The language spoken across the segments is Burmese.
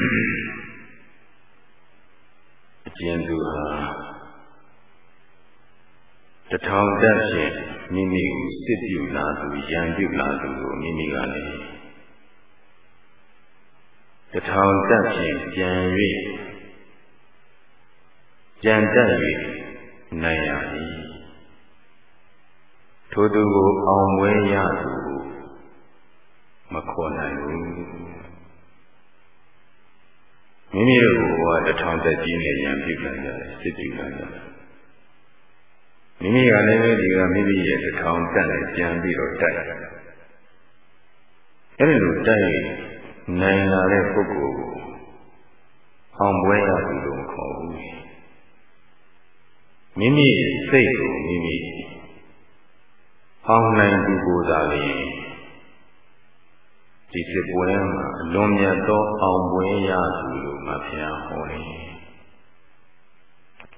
စွာဘုရားအကျဉ်သူဟာတထောင်တက်ဖြင့်မိမိကိုစစ်ပြုလာသူရန်ပြုလာသူကိုမိမိကလည်းတထောင်တက်ဖြင့်ပြန်၍ကြံတက်၍နိုင်ရသည်ထိုသူကိုအောင်ပွဲရသူကိုမခေါ်နိုင်ဘူး မိမိတို့ဘဝတထောင်သက်ကြီးနဲ့ရံပြုလာကြတယ်စစ်ပြုလာကြတယ်မိမိကလည်းဒီကမိမိရဲ့တထောင်တက်နဲ့ပြန်ပြီးတော့တိုက်အဲဒီလိုတိုက်နိုင်လာတဲ့ပုဂ္ဂိုလ်ကိုအောင်ပွဲရသူလို့မခေါ်ဘူးမိမိစိတ်ကိုမိမိအောင်နိုင်သူကိုယ်သာလျှင် ဒီစစ်ပွဲမှာအလွန်မြတ်သောအောင်ပွဲရသူလို့မဖျားဟောတယ်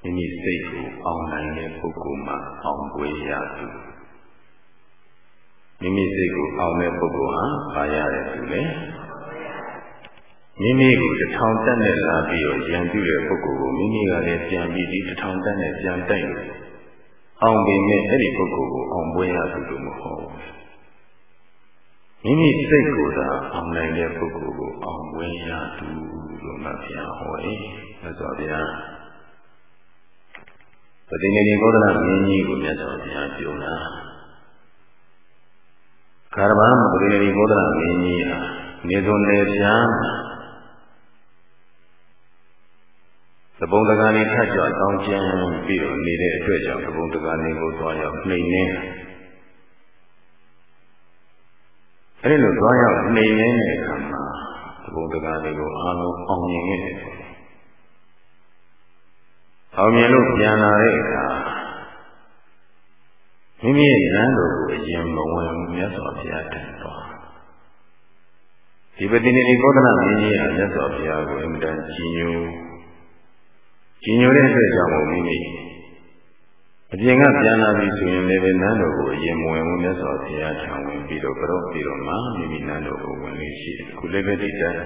မိမိစိတ်ကိုအောင်နိုင်တဲ့ပုဂ္ဂိုလ်မှာအောင်ပွဲရသူမိမိစိတ်ကိုအောင်တဲ့ပုဂ္ဂိုလ်ဟာဘာရတဲ့သူလဲမိမိကိုတထောင်တက်နဲ့လာပြီးတော့ရံပြတဲ့ပုဂ္ဂိုလ်ကိုမိမိကလည်းပြန်ပြီးဒီတထောင်တက်နဲ့ပြန်တိုက်လို့အောင်ပေမဲ့အဲ့ဒီပုဂ္ဂိုလ်ကိုအောင်ပွဲရသူလို့မဟုတ်ဘူး မိမိစိတ်ကိုယ်သာအောင်နိုင်တဲ့ပုဂ္ဂိုလ်ကိုအောင်ပွဲရသူလို့မှဘုရားဟောတယ်။မြတ်စွာဘုရားပတိနေဘောဓနာမင်းကြီးကိုမြတ်စွာဘုရားပြောတာခါရဗံပတိနေဘောဓနာမင်းကြီးဟာနေစုံနေပြားသဘုံတကာနေထကြွတောင်းကျမ်းပြီးတော့နေတဲ့အတွက်ကြောင့်သဘုံတကာနေကိုသွားရောက်နှိမ်နေတာ အဲဒီလိုသွားရောက်နှိမ်နေတဲ့အခါမှာသဘုံတကာတွေကိုအားလုံးအောင်မြင်ခဲ့တယ်အောင်မြင်လို့ပြန်လာတဲ့အခါမိမိရဲ့ဉာဏ်တော်ကိုအရင်မဝင်မြတ်စွာဘုရားတန်တော်ဒီပတိနေဒီကောဒနာမင်းကြီးဟာမြတ်စွာဘုရားကိုအမြဲတမ်းကြည်ညိုကြည်ညိုတဲ့အတွက်ကြောင့်မိမိ အပြင်ကပြန်လာပြီဆိုရင်လည်းနန်းတော်ကိုအရင်မဝင်ဘူးမြတ်စွာဘုရားထံဝင်ပြီးတော့ကြောက်ပြီးတော့မှမိမိနန်းတော်ကိုဝင်လို့ရှိတယ်ခုလည်းပဲဒီတိုင်း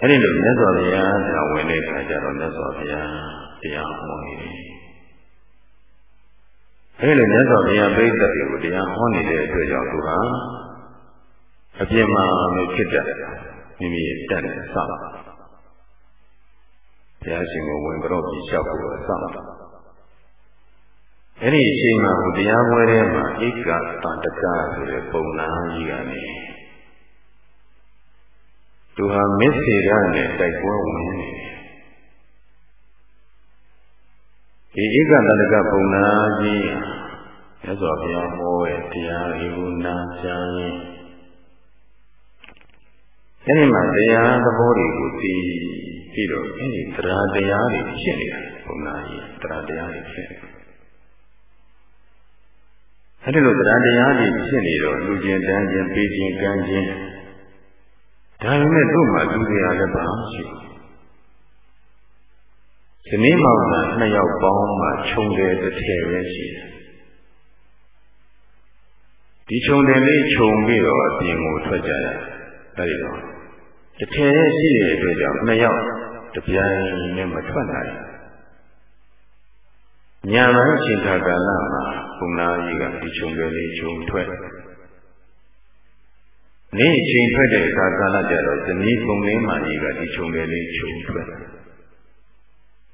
အဲ့ဒီလိုမြတ်စွာဘုရားထံဝင်တဲ့အခါကျတော့မြတ်စွာဘုရားတရားဟောနေတယ်အဲ့ဒီလိုမြတ်စွာဘုရားပြိဿတွေကိုတရားဟောနေတဲ့အတွက်ကြောင့်သူဟာအပြင်မှာမဖြစ်တတ်မိမိရဲ့တက်နဲ့စပါဘု ရားရှင်ကိုဝင်ကြောပြီးလျှောက်ဖို့အစမှာအဲ့ဒီအချိန်မှာဘုရားပွဲထဲမှာဧကတန်တကဆိုတဲ့ပုံနာကြီးကနေသူဟာမစ္ဆေရနဲ့တိုက်ပွဲဝင်နေတယ်ဒီဧကတန်တကပုံနာကြီးမြတ်စွာဘုရားဟောတဲ့တရားတွေကိုနာကြားရင်အဲ့ဒီမှာတရားသဘောတွေကိုသိ ပြီးတော့အဲ့ဒီတရားတရားတွေဖြစ်နေတာဘုံနာကြီးတရားတရားတွေဖြစ်နေအဲ့ဒီလိုတရားတရားတွေဖြစ်နေတော့လူကျင်တန်းခြင်းပေးခြင်းကမ်းခြင်းဒါပေမဲ့တို့မှလူတွေအားလည်းပါရှိဇနီးမောင်နှံနှစ်ယောက်ပေါင်းမှခြုံတယ်တစ်ထည်ပဲရှိတယ်ဒီခြုံတယ်လေးခြုံပြီးတော့အပြင်ကိုထွက်ကြရတယ်အဲဒီတော့တစ်ထည်ရဲ့ရှိတဲ့အတွက်ကြောင့်နှစ်ယောက် တပြိုင်နဲ့မထွက်နိုင်ညာပိုင်းချိန်ခါကာလမှာဘုံနာကြီးကဒီခြုံတွေလေးခြုံထွက်နေ့ချိန်ထွက်တဲ့အခါကာလကျတော့ဇနီးပုံလေးမှကြီးကဒီခြုံတွေလေးခြုံထွက်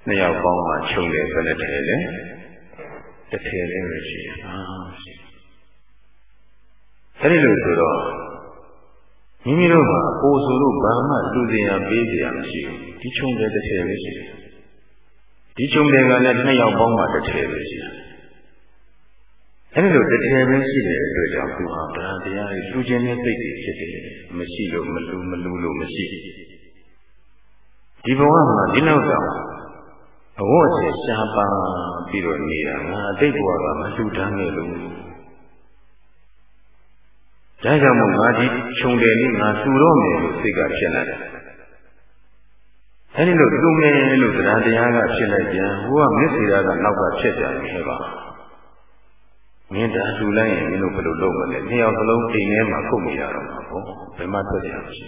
နှစ်ယောက်ပေါင်းမှခြုံတယ်ဘယ်နဲ့ထဲလဲတစ်ထည်လေးပဲရှိတယ်အာရှိအဲဒီလိုဆိုတော့ မိမိတို့ကအိုဆိုလို့ဘာမှလူစရာပေးစရာမရှိဘူးဒီချုံတဲ့တစ်ထည်ပဲရှိတယ်ဒီချုံတဲ့ကလည်းနှစ်ယောက်ပေါင်းမှတစ်ထည်ပဲရှိတယ်အဲဒီလိုတစ်ထည်ပဲရှိတဲ့အတွက်ကြောင့်သူဟာဗလာတရားကြီးလူချင်းတဲ့စိတ်တွေဖြစ်တယ်မရှိလို့မလူမလူလို့မရှိဒီဘဝမှာဒီနောက်တော့အဝတ်ချေရှားပါပြီးတော့နေတာငါအတိတ်ဘဝကမလူတန်းခဲ့လို့ ဒါကြောင့်မို့ငါဒီခြုံတယ်လေးငါစူတော့မယ်လို့စိတ်ကဖြစ်လာတယ်အဲဒီလိုလူမယ်လို့တရားတရားကဖြစ်လိုက်ပြန်ဟိုကမစ္ဆေရာကနောက်ကဖြစ်ကြတယ်ဟဲ့ပါမင်းဒါလှူလိုက်ရင်မင်းတို့ဘယ်လိုလုပ်မလဲနှစ်ယောက်စလုံးအိမ်ထဲမှာခုတ်နေရတော့မှာပေါ့ဘယ်မှထွက်ကြမရှိ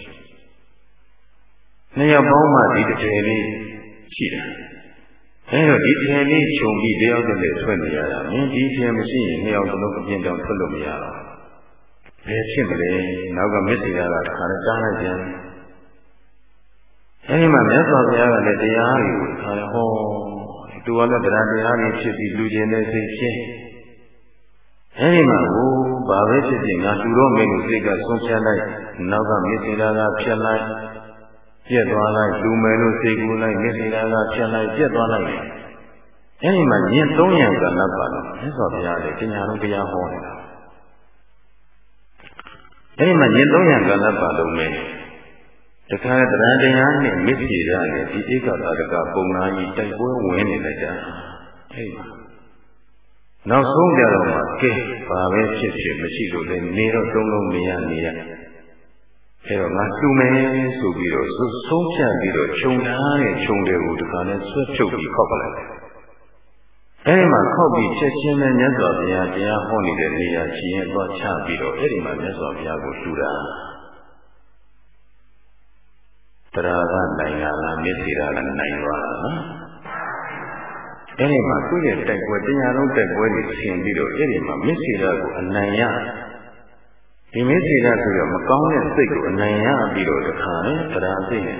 နှစ်ယောက်ပေါင်းမှဒီတစ်ထည်လေးရှိတယ်အဲတော့ဒီထည်လေးခြုံပြီးတယောက်တည်းထွက်နေရတာမင်းဒီထည်မရှိရင်နှစ်ယောက်စလုံးအပြင်းတောင်ထွက်လို့မရတော့ ဘယ်ဖြစ်မလဲနောက်ကမစ္စည်းရတာတစ်ခါလည်းကြားလိုက်ပြန်အဲဒီမှာမြတ်စွာဘုရားကလည်းတရားတွေကိုခါရဟောသူကလည်းတရားတရားတွေဖြစ်ပြီးလူကျင်တဲ့စိတ်ဖြစ်အဲဒီမှာဟိုဘာပဲဖြစ်ဖြစ်ငါတူတော့မယ်လို့စိတ်ကဆုံးဖြတ်လိုက်နောက်ကမစ္စည်းရာကဖြတ်လိုက်ပြက်သွားလိုက်လူမယ်လို့စိတ်ကူးလိုက်မစ္စည်းရာကဖြတ်လိုက်ပြက်သွားလိုက်အဲဒီမှာညင်300ကလပ်ပါတော့မြတ်စွာဘုရားလည်းတရားလုံးတရားဟောနေတာ အဲဒီမှာညင်300ကလပ်ပါလုံးမယ်တခါတရားတရားနဲ့မစ္စည်းရာနဲ့ဒီဧကတာတကပုံနာကြီးတိုက်ပွဲဝင်နေလိုက်တာအဲဒီမှာနောက်ဆုံးကြတော့မှကဲဘာပဲဖြစ်ဖြစ်မရှိလို့လည်းနေတော့တုံးလုံးနေရနေရအဲတော့ငါတူမယ်ဆိုပြီးတော့ဆုံးဖြတ်ပြီးတော့ခြုံထားတဲ့ခြုံတွေကိုဒီကနေ့ဆွဲဖြုတ်ပြီးခောက်ပလိုက် အဲဒီမှာခောက်ပြီးချက်ချင်းနဲ့မြတ်စွာဘုရားတရားဟောနေတဲ့နေရာချီရင်သွားချပြီးတော့အဲဒီမှာမြတ်စွာဘုရားကိုတူတာတရားကနိုင်လာလားမျက်စိကလည်းနိုင်သွားတာနော်အဲဒီမှာသူ့ရဲ့တိုက်ပွဲတရားလုံးတိုက်ပွဲတွေဆင်ပြီးတော့အဲဒီမှာမျက်စိကိုအနိုင်ရဒီမျက်စိကဆိုတော့မကောင်းတဲ့စိတ်ကိုအနိုင်ရပြီးတော့တခါနဲ့တရားသိနေ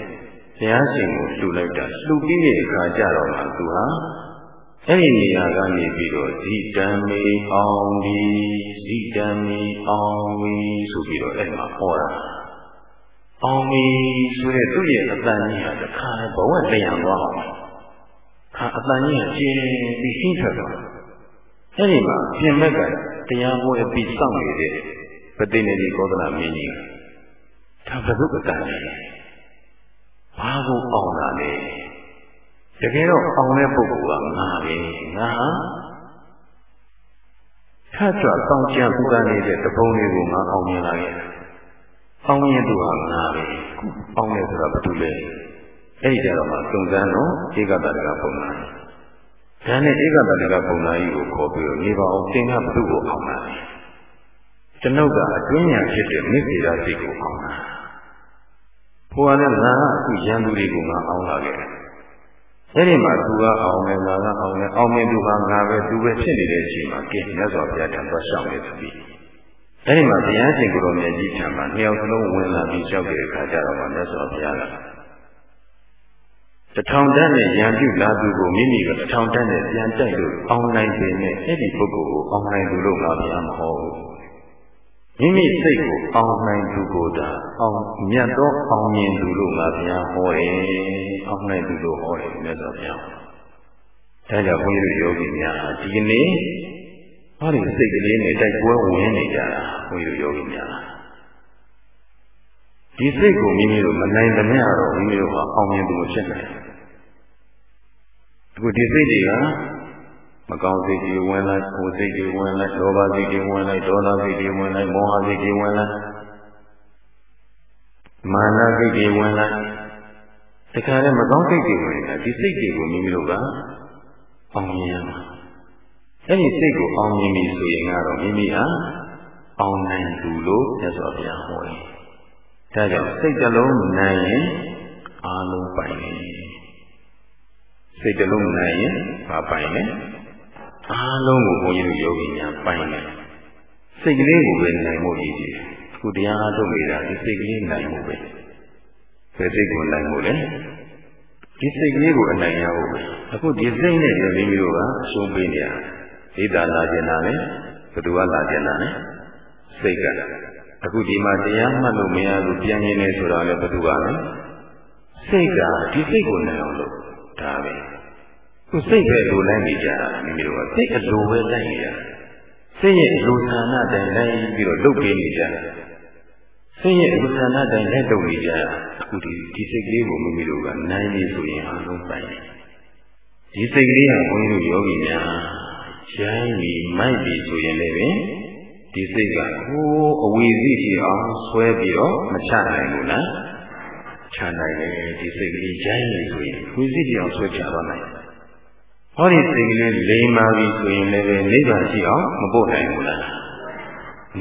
ဘုရားရှင်ကိုလှူလိုက်တာလှူပြီးတဲ့အခါကျတော့မှသူဟာ အဲ့ဒီနေရာကနေပြီးတော့ဇိတံမေအောင်ဒီဇိတံမေအောင်ဝီဆိုပြီးတော့အဲ့မှာဟောတာအောင်ပြီဆိုတဲ့သူ့ရဲ့အတန်ကြီးဟာတခါဘဝတရံသွားအောင်ခါအတန်ကြီးကကျင်းပြီးရှင်းထွက်သွားအဲ့ဒီမှာပြင်မဲ့ကတရားပွဲပြီးစောင့်နေတဲ့ပတိနေဒီကောသလမင်းကြီးဒါဘုဒ္ဓတန်ကြီးဘာကိုအောင်လာလဲ တကယ်တော့အောင်တဲ့ပုဂ္ဂိုလ်ကငါပဲငါထပ်ကြွတောင်းကျန်ပူကနေတဲ့တပုံလေးကိုငါအောင်မြင်လာခဲ့တယ်အောင်ရင်သူဟာငါပဲအောင်တယ်ဆိုတာဘာလို့လဲအဲ့ဒီကြတော့မှစုံစမ်းတော့ဧကတတကပုံနာဒါနဲ့ဧကတတကပုံနာကြီးကိုခေါ်ပြီးတော့နေပါအောင်သင်ကဘုကိုအောင်လာတယ်ကျွန်ုပ်ကအတွင်းညာဖြစ်တဲ့မိစ္ဆေရာစိတ်ကိုအောင်လာဘုရားနဲ့ငါကအခုရန်သူတွေကိုငါအောင်လာခဲ့တယ် အဲ့ဒီမှာသူကအောင်မယ်ငါကအောင်မယ်အောင်မြင်သူဟာငါပဲသူပဲဖြစ်နေတဲ့အချိန်မှာကဲမြတ်စွာဘုရားတန်သွားရှောင်နေပြီအဲဒီမှာဘုရားရှင်ကိုယ်တော်မြတ်ကြီးထံမှာနှစ်ယောက်စလုံးဝင်လာပြီးလျှောက်တဲ့အခါကျတော့မြတ်စွာဘုရားကတထောင်တန်းနဲ့ရံပြုလာသူကိုမိမိကတထောင်တန်းနဲ့ပြန်တိုက်လို့အောင်နိုင်ပေမဲ့အဲ့ဒီပုဂ္ဂိုလ်ကိုအောင်နိုင်သူလို့ငါဘုရားမဟောဘူး မိမိစိတ်ကိုအောင်နိုင်သူကိုသာအောင်မြတ်သောအောင်မြင်သူလို့ငါဘုရားဟောတယ်အောင်နိုင်သူလို့ဟောတယ်မြတ်စွာဘုရားဒါကြောင့်ဘုန်းကြီးတို့ယောဂီများဒီကနေ့ဟောဒီစိတ်ကလေးနဲ့တိုက်ပွဲဝင်နေကြတာဘုန်းကြီးတို့ယောဂီများဒီစိတ်ကိုမိမိတို့မနိုင်သမျှတော့မိမိတို့ကအောင်မြင်သူမဖြစ်နိုင်အခုဒီစိတ်တွေက မကောင်းစိတ်တွေဝင်လိုက်ကိုယ်စိတ်တွေဝင်လိုက်လောဘစိတ်တွေဝင်လိုက်ဒေါသစိတ်တွေဝင်လိုက်မောဟစိတ်တွေဝင်လိုက်မာနစိတ်တွေဝင်လိုက်တခါတည်းမကောင်းစိတ်တွေဝင်လာဒီစိတ်တွေကိုမိမိတို့ကအောင်မြင်ရမှာအဲ့ဒီစိတ်ကိုအောင်မြင်ပြီဆိုရင်ကတော့မိမိဟာအောင်နိုင်သူလို့မြတ်စွာဘုရားဟောတယ်။ဒါကြောင့်စိတ်တစ်လုံးနိုင်ရင်အာလုံးပိုင်တယ်။စိတ်တစ်လုံးနိုင်ရင်ဘာပိုင်လဲ။ အာလုံးကိုဘုန်းကြီးတို့ယောဂီများပိုင်တယ်။စိတ်ကလေးကိုပဲနိုင်ဖို့ရည်ကြည်တယ်။အခုတရားအားထုတ်နေတာဒီစိတ်ကလေးနိုင်ဖို့ပဲ။ဘယ်စိတ်ကိုနိုင်ဖို့လဲ။ဒီစိတ်ကလေးကိုအနိုင်ရဖို့ပဲ။အခုဒီစိတ်နဲ့ဒီလိုမျိုးကအရှုံးပေးနေရတယ်ဣဒာလာကျင်တာလေဘသူကလာကျင်တာလဲစိတ်ကအခုဒီမှာတရားမှတ်လို့မရဘူးပြန်ရင်းနေဆိုတာလေဘသူကလဲစိတ်ကဒီစိတ်ကိုနိုင်အောင်လို့ဒါပဲ ခုစိတ်ပဲလိုလိုက်နေကြတာမိမိတို့ကစိတ်အလိုပဲလိုက်နေကြစိတ်ရဲ့အလိုဌာနတိုင်းလိုက်ပြီးတော့လုပ်ပေးနေကြစိတ်ရဲ့အလိုဌာနတိုင်းလိုက်လုပ်နေကြအခုဒီဒီစိတ်ကလေးကိုမိမိတို့ကနိုင်နေဆိုရင်အလုံးပိုင်ဒီစိတ်ကလေးကဘုန်းကြီးတို့ယောဂီများရိုင်းပြီးမိုက်ပြီးဆိုရင်လည်းဒီစိတ်ကဟိုးအဝီစီရှိအောင်ဆွဲပြီးတော့မချနိုင်ဘူးလားချနိုင်တယ်ဒီစိတ်ကလေးရိုင်းနေဆိုရင်ဝီစီရှိအောင်ဆွဲချတော့နိုင် ဟောဒီစိတ်ကလေးလိမ်မာပြီဆိုရင်လည်းနိဗ္ဗာန်ရှိအောင်မပို့နိုင်ဘူးလား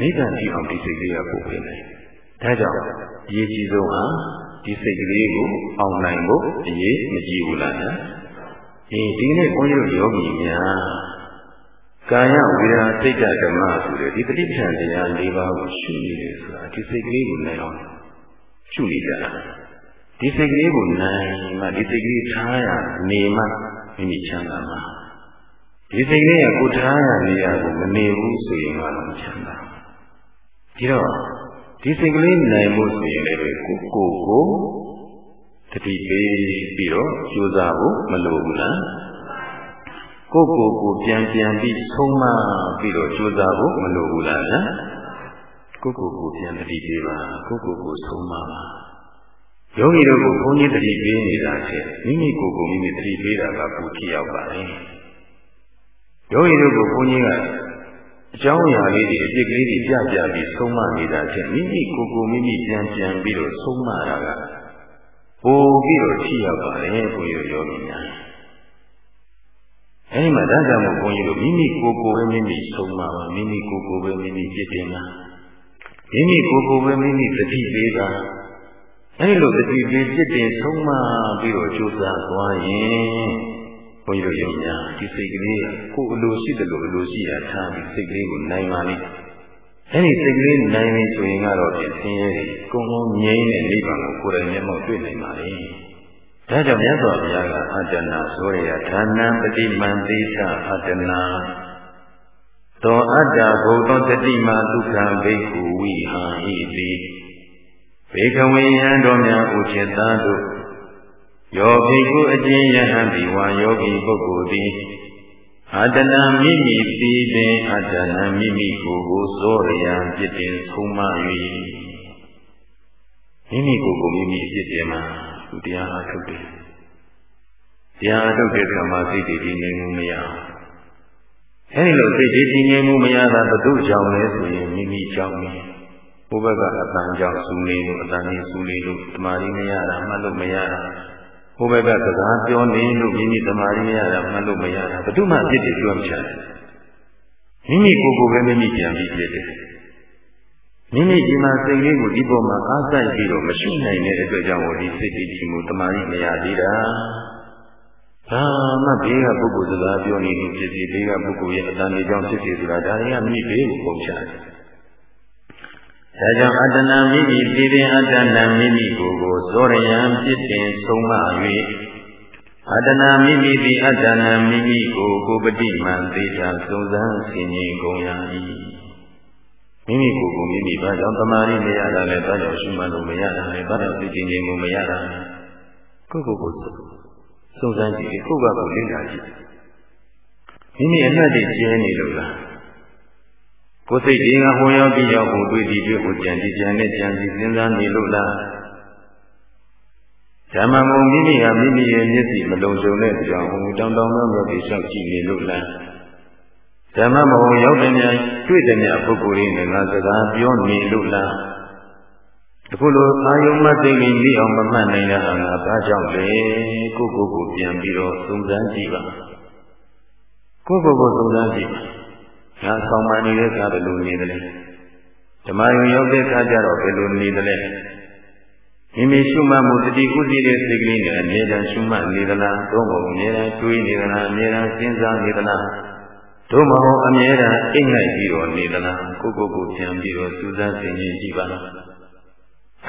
နိဗ္ဗာန်ရှိအောင်ဒီစိတ်ကလေးကပို့ပေးနိုင်ဒါကြောင့်အရေးကြီးဆုံးဟာဒီစိတ်ကလေးကိုအောင်နိုင်ဖို့အရေးမကြီးဘူးလားညာဒီဒီနေ့ဘုန်းကြီးတို့ယောဂီများကာယဝေဒနာစိတ်ဓမ္မဆိုတဲ့ဒီပဋိပ္ပံတရား၄ပါးကိုရှုနေတယ်ဆိုတာဒီစိတ်ကလေးကိုနိုင်အောင်ရှုနေကြတာဒီစိတ်ကလေးကိုနိုင်မှဒီစိတ်ကလေးထားရနေမှ မိမိချမ်းသာမှာဒီစိတ်ကလေးကကိုထားရနေရကိုမနေဘူးဆိုရင်တော့ချမ်းသာဒီတော့ဒီစိတ်ကလေးနိုင်ဖို့ဆိုရင်လည်းကိုကိုကိုတတိပေးပြီးတော့ကြိုးစားဖို့မလိုဘူးလားကိုကိုကိုပြန်ပြန်ပြီးဆုံးမပြီးတော့ကြိုးစားဖို့မလိုဘူးလားနော်ကိုကိုကိုပြန်တတိပေးပါကိုကိုကိုဆုံးမပါ ယောဂီတို့ကိုဘုန်းကြီးတတိပေးနေတာချက်မိမိကိုယ်ကိုမိမိတတိပေးတာကပူထိရောက်ပါလေယောဂီတို့ကိုဘုန်းကြီးကအကြောင်းအရာလေးတွေအဖြစ်ကလေးတွေပြပြပြီးဆုံးမနေတာချက်မိမိကိုယ်ကိုမိမိပြန်ပြန်ပြီးတော့ဆုံးမတာကပိုပြီးတော့ထိရောက်ပါလေဘုန်းကြီးယောဂီများအဲဒီမှာဒါကြောင့်မို့ဘုန်းကြီးတို့မိမိကိုယ်ကိုယ်ပဲမိမိဆုံးမပါမိမိကိုယ်ကိုယ်ပဲမိမိပြစ်တင်တာမိမိကိုယ်ကိုယ်ပဲမိမိတတိပေးတာ အဲဒီလိုတတိပေးပြစ်တင်ဆုံးမပြီးတော့ကြိုးစားသွားရင်ဘုန်းကြီးတို့ယုံညာဒီစိတ်ကလေးကိုအလိုရှိတယ်လို့အလိုရှိတာထားပြီးစိတ်ကလေးကိုနိုင်ပါလိမ့်အဲဒီစိတ်ကလေးနိုင်ပြီဆိုရင်ကတော့ဒီဆင်းရဲတွေအကုန်လုံးငြိမ်းတဲ့နိဗ္ဗာန်ကိုကိုယ်တိုင်မျက်မှောက်တွေ့နိုင်ပါလိမ့်ဒါကြောင့်မြတ်စွာဘုရားကအတ္တနာဆိုရဌာနံပฏิမန္တိသအတ္တနာသောအတ္တဘုဒ္ဓတတိမဒုက္ခဘိက္ခုဝိဟာဟိတိ ဘေကဝေယံတော်များဥจิตသာတို့ယောဘိက္ခုအကျဉ်းယဟန်ဒီဝါယောဂီပုဂ္ဂိုလ်သည်အတ္တနာမိမိပြီးပင်အတ္တနာမိမိကိုယ်ကိုစောရံပြစ်တင်ဆုံးမ၍မိမိကိုယ်ကိုမိမိအပြစ်တင်မှာသူတရားအားထုတ်တယ်တရားအားထုတ်တဲ့အခါမှာစိတ်တည်တည်ငြိမ်မှုမရအဲဒီလိုစိတ်တည်တည်ငြိမ်မှုမရတာဘု து ကြောင့်လဲဆိုရင်မိမိကြောင့်ပဲ ဘုဘကအတန်ကြောင့်စူနေလို့အတန်ကြီးစူနေလို့တမာရီမရတာမှတ်လို့မရတာဘုဘကစကားပြောနေလို့မိမိတမာရီမရတာမှတ်လို့မရတာဘု து မှအဖြစ်တွေပြောချင်တယ်မိမိကိုယ်ကိုယ်ပဲမိမိပြန်ပြီးဖြစ်တယ်မိမိဒီမှာစိတ်လေးကိုဒီပေါ်မှာအားစိုက်ပြီးတော့မရှိနိုင်တဲ့အတွက်ကြောင့်ဒီစိတ်တည်ကြည်မှုတမာရီမရသေးတာဘာမှဘေးကပုဂ္ဂိုလ်စကားပြောနေလို့ဖြစ်စီဘေးကပုဂ္ဂိုလ်ရဲ့အတန်လေးကြောင့်ဖြစ်စီဆိုတာဒါတွေကမိဘေးကိုပုံချတယ် ဒါကြောင့်အတ္တနာမိမိပြည်ပင်အတ္တနာမိမိကိုယ်ကိုသောရယံပြစ်တင်ဆုံးမ၍အတ္တနာမိမိသည်အတ္တနာမိမိကိုကိုပတိမှန်သေးတာစုံစမ်းဆင်ခြင်ကုန်ရ၏မိမိကိုယ်ကိုမိမိဘာကြောင့်တမာရီမရတာလဲဘာကြောင့်ရှုမှတ်လို့မရတာလဲဘာကြောင့်သိချင်းချင်းကိုမရတာလဲကိုယ့်ကိုယ်ကိုစုံစမ်းကြည့်ကိုယ့်ဘာကိုလေ့လာကြည့်မိမိအနှက်တွေကျင်းနေလို့လား ကိုယ်စိတ်တွေကဟောရောက်ပြီးရောက်ကိုတွေ့ပြီးတွေ့ကိုကြံဒီကြံနဲ့ကြံစီစဉ်းစားနေလို့လားဓမ္မမုံမိမိဟာမိမိရဲ့မျက်စိမလုံခြုံတဲ့ကြောင့်ဟိုတောင်းတောင်းတော့တော့ပြီးလျှောက်ကြည့်နေလို့လားဓမ္မမဟုတ်ရောက်တဲ့များတွေ့တဲ့များပုဂ္ဂိုလ်ရင်းနဲ့ငါစကားပြောနေလို့လားအခုလိုအာယုံမသိရင်ပြီးအောင်မမှတ်နိုင်တာဟာငါဘာကြောင့်လဲကိုကိုကိုပြန်ပြီးတော့သုံးသပ်ကြည့်ပါကိုကိုကိုသုံးသပ်ကြည့် ငါဆောင်မှနေတဲ့အခါဘယ်လိုနေသလဲဓမ္မယုံရောက်တဲ့အခါကျတော့ဘယ်လိုနေသလဲမိမိရှုမှတ်မှုတတိဥသိတဲ့စိတ်ကလေးနဲ့အမြဲတမ်းရှုမှတ်နေသလားသို့မဟုတ်အမြဲတမ်းတွေးနေသလားအမြဲတမ်းစဉ်းစားနေသလားတို့မဟုတ်အမြဲတမ်းအိတ်ငိုက်ပြီးတော့နေသလားကိုကိုကိုပြန်ပြီးတော့စူးစမ်းဆင်ခြင်ကြည့်ပါလား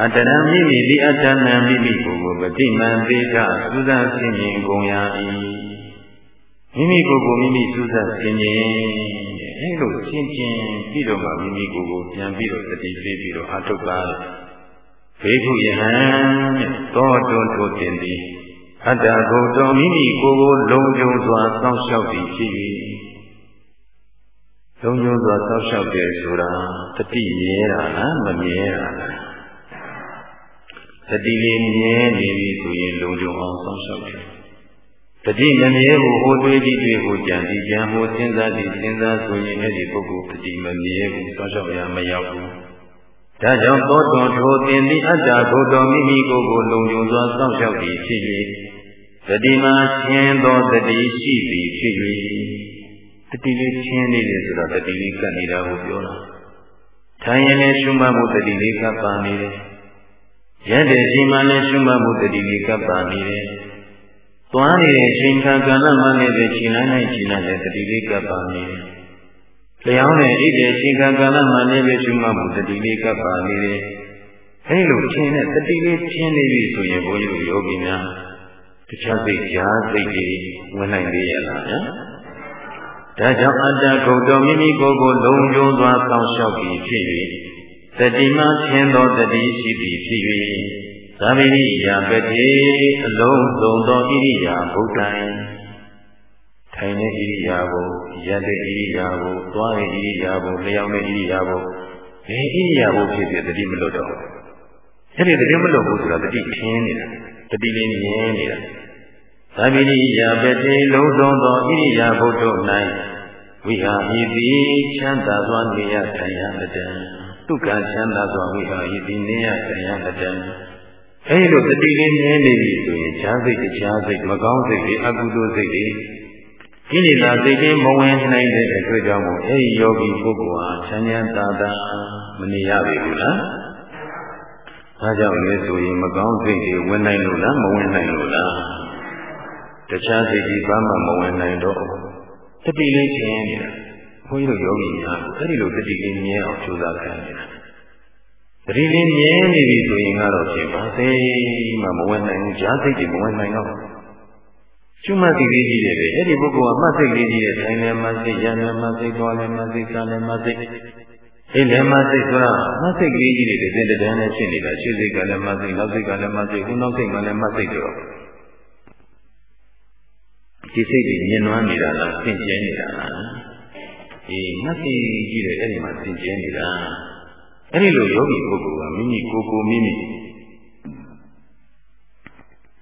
အတ္တရမိမိဒီအတ္တနံမိမိကိုယ်ကိုပฏิမံသေးကစူးစမ်းဆင်ခြင်ကုန်ရ၏မိမိကိုယ်ကိုမိမိစူးစမ်းဆင်ခြင်အဲ လိုဆင်ခြင်ပြီးတော့မှမိမိကိုယ်ကိုပြန်ပြီးတော့တတိပေးပြီးတော့အထုတ်ပါဘေခုယဟံသောတွန်းထိုတင်သည်အတ္တကိုယ်တော်မိမိကိုယ်ကိုလုံခြုံစွာစောင့်ရှောက်သည်ဖြစ်၏လုံးကျုံစွာတောက်လျှောက်တယ်ဆိုတာတတိမြဲတာလားမမြဲတာလားတတိလေးမြဲနေပြီဆိုရင်လုံကျုံအောင်စောင့်ရှောက်တယ် တတိမမြဲဘူးဟိုတွေးကြည့်တွေ့ကိုကြံဒီကြံဟိုစဉ်းစားကြည့်စဉ်းစားဆိုရင်အဲ့ဒီပုဂ္ဂိုလ်တတိမမြဲဘူးစောင့်ရှောက်ရမရောက်ဘူးဒါကြောင့်သောတော်ထိုသင်သည်အတ္တဘုဒ္ဓမိမိကိုယ်ကိုလုံခြုံစွာစောင့်ရှောက်ပြီးဖြစ်၍တတိမာချင်းသောတတိရှိသည်ဖြစ်၍တတိလေးချင်းနေတယ်ဆိုတော့တတိလေးကပ်နေတာကိုပြောတာထိုင်ရင်လည်းရှုမှတ်မှုတတိလေးကပ်ပါနေတယ်ရက်တဲ့ချိန်မှလည်းရှုမှတ်မှုတတိလေးကပ်ပါနေတယ် သွားနေတဲ့ချိန်ခါကာလမှလည်းပဲချိန်လိုက်နိုင်ချိန်လိုက်လည်းတတိလေးကပ်ပါနေတယ်လျောင်းတဲ့ဣတိချိန်ခါကာလမှလည်းပဲရှုမှတ်မှုတတိလေးကပ်ပါနေတယ်အဲလိုချင်းတဲ့တတိလေးချင်းနေပြီဆိုရင်ဘုန်းကြီးတို့ယောဂီများတခြားစိတ်ကြားစိတ်တွေဝင်နိုင်သေးရလားဗျာဒါကြောင့်အတ္တဂုတ်တော်မိမိကိုယ်ကိုလုံခြုံစွာစောင့်ရှောက်ပြီးဖြစ်၍တတိမချင်းသောတတိရှိသည်ဖြစ်၍ သာမိရိယာပတိအလုံးစုံသောဣရိယာဘုဒ္ဓံထိုင်တဲ့ဣရိယာဘုရက်တဲ့ဣရိယာဘုသွားတဲ့ဣရိယာဘုလျောင်းတဲ့ဣရိယာဘုဒီဣရိယာဘုဖြစ်ဖြစ်တတိမလွတ်တော့အဲ့ဒီတတိမလွတ်ဘူးဆိုတာတတိထင်းနေတာတတိလေးမြင်နေတာသဗ္ဗိရိယာပတိလုံးစုံသောဣရိယာဘုဒ္ဓ၌ဝိဟာဤသည်ချမ်းသာစွာနေရထိုင်ရတံဒုက္ခချမ်းသာစွာဝိဟာဤသည်နေရထိုင်ရတံ အဲဒီလိုတတိလေးမြင်နေပြီဆိုရင်ဈာစိတ်တရားစိတ်မကောင်းစိတ်တွေအကုသိုလ်စိတ်တွေကိလေသာစိတ်တွေမဝင်နိုင်တဲ့အတွက်ကြောင့်မို့အဲဒီယောဂီပုဂ္ဂိုလ်ဟာချမ်းချမ်းသာသာမနေရပြီဘူးလား။ဒါကြောင့်လေဆိုရင်မကောင်းစိတ်တွေဝင်နိုင်လို့လားမဝင်နိုင်လို့လား။တခြားစိတ်ကြီးဘာမှမဝင်နိုင်တော့တတိလေးချင်းနေတာ။ဘုန်းကြီးတို့ယောဂီများအဲ့ဒီလိုတတိလေးမြဲအောင်ကြိုးစားခံနေတာ။ တတိလေးမြဲနေပြီဆိုရင်ကတော့ဖြစ်ပါစေ။မှမဝင်နိုင်ဘူး။ဈာစိတ်တွေမဝင်နိုင်တော့ကျွမသိလေးကြီးတယ်အဲ့ဒီပုဂ္ဂိုလ်ကမှတ်စိတ်လေးကြီးတဲ့တိုင်းလည်းမှတ်စိတ်ရလည်းမှတ်စိတ်သွားလည်းမှတ်စိတ်စားလည်းမှတ်စိတ်အိမ်လည်းမှစိတ်ဆိုတာမှစိတ်ကလေးကြီးတွေတင်တဲ့တန်းနဲ့ဖြစ်နေတာရှေ့စိတ်ကလည်းမှစိတ်နောက်စိတ်ကလည်းမှစိတ်ခုနောက်စိတ်ကလည်းမှစိတ်တော့ဒီစိတ်တွေမြင်နွမ်းနေတာလားသင်ကျဲနေတာလားအေးမှစိတ်ကြီးတွေအဲ့ဒီမှာသင်ကျဲနေတာ အဲ့ဒီလိုယောဂီပုဂ္ဂိုလ်ကမိမိကိုယ်ကိုမိမိ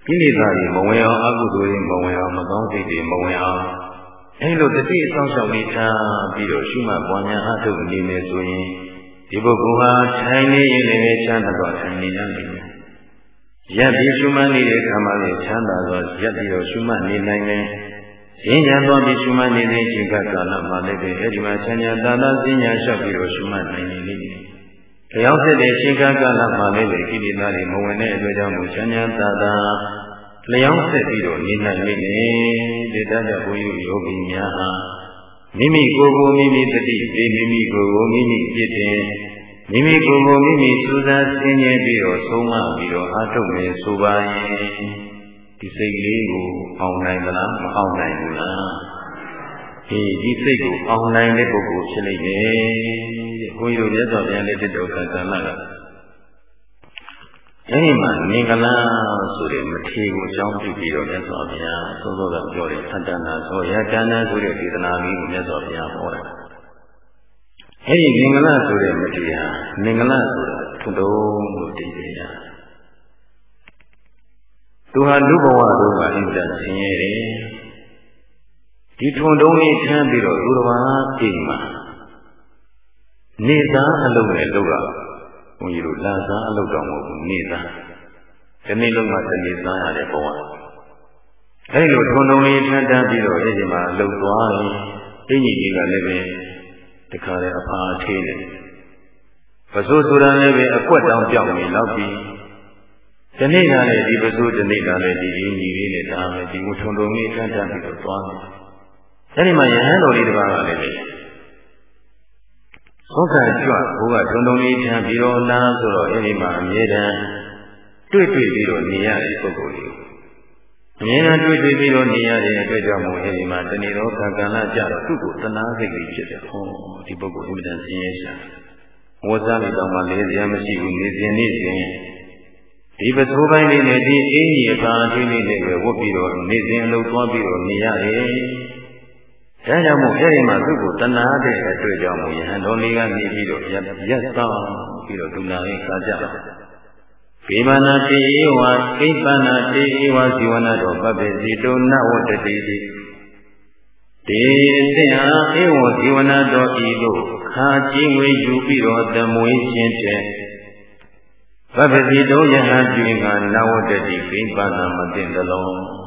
ကိလေသာတွေမဝင်အောင်အကုသိုလ်တွေမဝင်အောင်မကောင်းစိတ်တွေမဝင်အောင်အဲလိုတတိအဆောင်ဆောင်လေးထားပြီးတော့ရှုမှတ်ပွားများအထုတ်နေမယ်ဆိုရင်ဒီပုဂ္ဂိုလ်ဟာထိုင်နေရင်လည်းချမ်းသာတော့ထိုင်နေနိုင်တယ်။ရပ်ပြီးရှုမှတ်နေတဲ့အခါမှာလည်းချမ်းသာတော့ရပ်ပြီးတော့ရှုမှတ်နေနိုင်တယ်။ရင်းညာသွားပြီးရှုမှတ်နေတဲ့အချိန်ကကာလမှာလည်းပဲအဲဒီမှာချမ်းသာသာသာစဉ္ညာလျှောက်ပြီးတော့ရှုမှတ်နိုင်နေလိမ့်မယ်။ တရားဖြစ်တဲ့အချိန်ကကာလမှာလည်းပဲကိလေသာတွေမဝင်တဲ့အတွက်ကြောင့်ချမ်းသာသာသာလျောင်းဆက်ပြီးတော့နေနိုင်လိမ့်မယ်ဒေသကြဘုန်းကြီးယောဂီများဟာမိမိကိုယ်ကိုမိမိတတိပေးမိမိကိုယ်ကိုမိမိပြည့်တယ်မိမိကိုယ်ကိုမိမိစူးစမ်းဆင်းရဲပြီးတော့ဆုံးမပြီးတော့အားထုတ်မယ်ဆိုပါရင်ဒီစိတ်လေးကိုအောင်နိုင်သလားမအောင်နိုင်ဘူးလားဒီဒီစိတ်ကိုအောင်နိုင်တဲ့ပုဂ္ဂိုလ်ဖြစ်လိမ့်မယ်တဲ့ ဘုန်းကြီးတို့မြတ်စွာဘုရားလက်တော်ကသံလာကအဲဒီမှာမင်္ဂလာဆိုတဲ့မထေကိုအကြောင်းပြုပြီးတော့မြတ်စွာဘုရားသို့သောကပြောတယ်အတ္တနာသောယတနာဆိုတဲ့ဒေသနာလေးကိုမြတ်စွာဘုရားဟောတာအဲဒီမင်္ဂလာဆိုတဲ့မထေဟာမင်္ဂလာဆိုတာထုံတုံးလို့တည်ကြရသူဟာလူဘဝတုန်းကအင်တန်ဆင်းရဲတယ်ဒီထုံတုံးလေးထမ်းပြီးတော့သူတော်ဘာအိမ်မှာ နေသားအလုပ်နဲ့လုပ်တာဘုန်းကြီးတို့လာစားအလုပ်တော်မဟုတ်ဘူးနေသားဒီနေ့လုံးမှတနေ့စားရတဲ့ဘဝအဲဒီလိုထုံထုံလေးထမ်းတမ်းပြီးတော့အဲဒီမှာလှုပ်သွားရင်အင်းကြီးကြီးကလည်းပဲတခါလေအဖာထေးတယ်ပစိုးဆိုတာလည်းပဲအကွက်တောင်ပြောက်နေတော့ပြီဒီနေ့ကလည်းဒီပစိုးဒီနေ့ကလည်းဒီအင်းကြီးလေးနဲ့ဒါပဲဒီထုံထုံလေးထမ်းတမ်းပြီးတော့သွားတယ်အဲဒီမှာယဟန်တော်လေးတစ်ပါးကလည်း ဟုတ်ကဲ့ကြွဘိုးကထုံထုံလေးထမ်းပြီးတော့လာဆိုတော့အဲဒီမှာအမြဲတမ်းတွေ့တွေ့ပြီးတော့နေရတဲ့ပုဂ္ဂိုလ်လေးအမြဲတမ်းတွေ့တွေ့ပြီးတော့နေရတဲ့အတွက်ကြောင့်မို့အဲဒီမှာတဏှရောကကံလာကြတော့သူ့ကိုတနာစိတ်ကြီးဖြစ်တယ်ဟောဒီပုဂ္ဂိုလ်အမြဲတမ်းဆင်းရဲရှာဝဇ္ဇလေးတောင်မှလေးစရာမရှိဘူးနေစဉ်နေစဉ်ဒီပစိုးပိုင်းလေးနဲ့ဒီအင်းကြီးအပါအထင်းလေးနဲ့ပဲဝတ်ပြီးတော့နေစဉ်အလုပ်သွားပြီးတော့နေရတယ် ဒါကြောင့်မို့အဲဒီမှာသူ့ကိုတဏှာတဲ့အတွက်ကြောင့်မို့ယဟန်တော်လေးကနေပြီးတော့ရက်ရက်ဆောင်ပြီးတော့ဒုနာလေးကာကြတယ်။ပေမနာတိဧဝသိပ္ပနာတိဧဝဇီဝနာတော်ပပ္ပေစီတုနဝတ္တတိတိတေသင်ဟာဧဝဇီဝနာတော်ဤသို့ခါကြီးငွေယူပြီးတော့သမွေးခြင်းတဲ့ပပ္ပစီတုယဟန်ကျွင်ကနဝတ္တတိပိပ္ပနာမသိတလုံး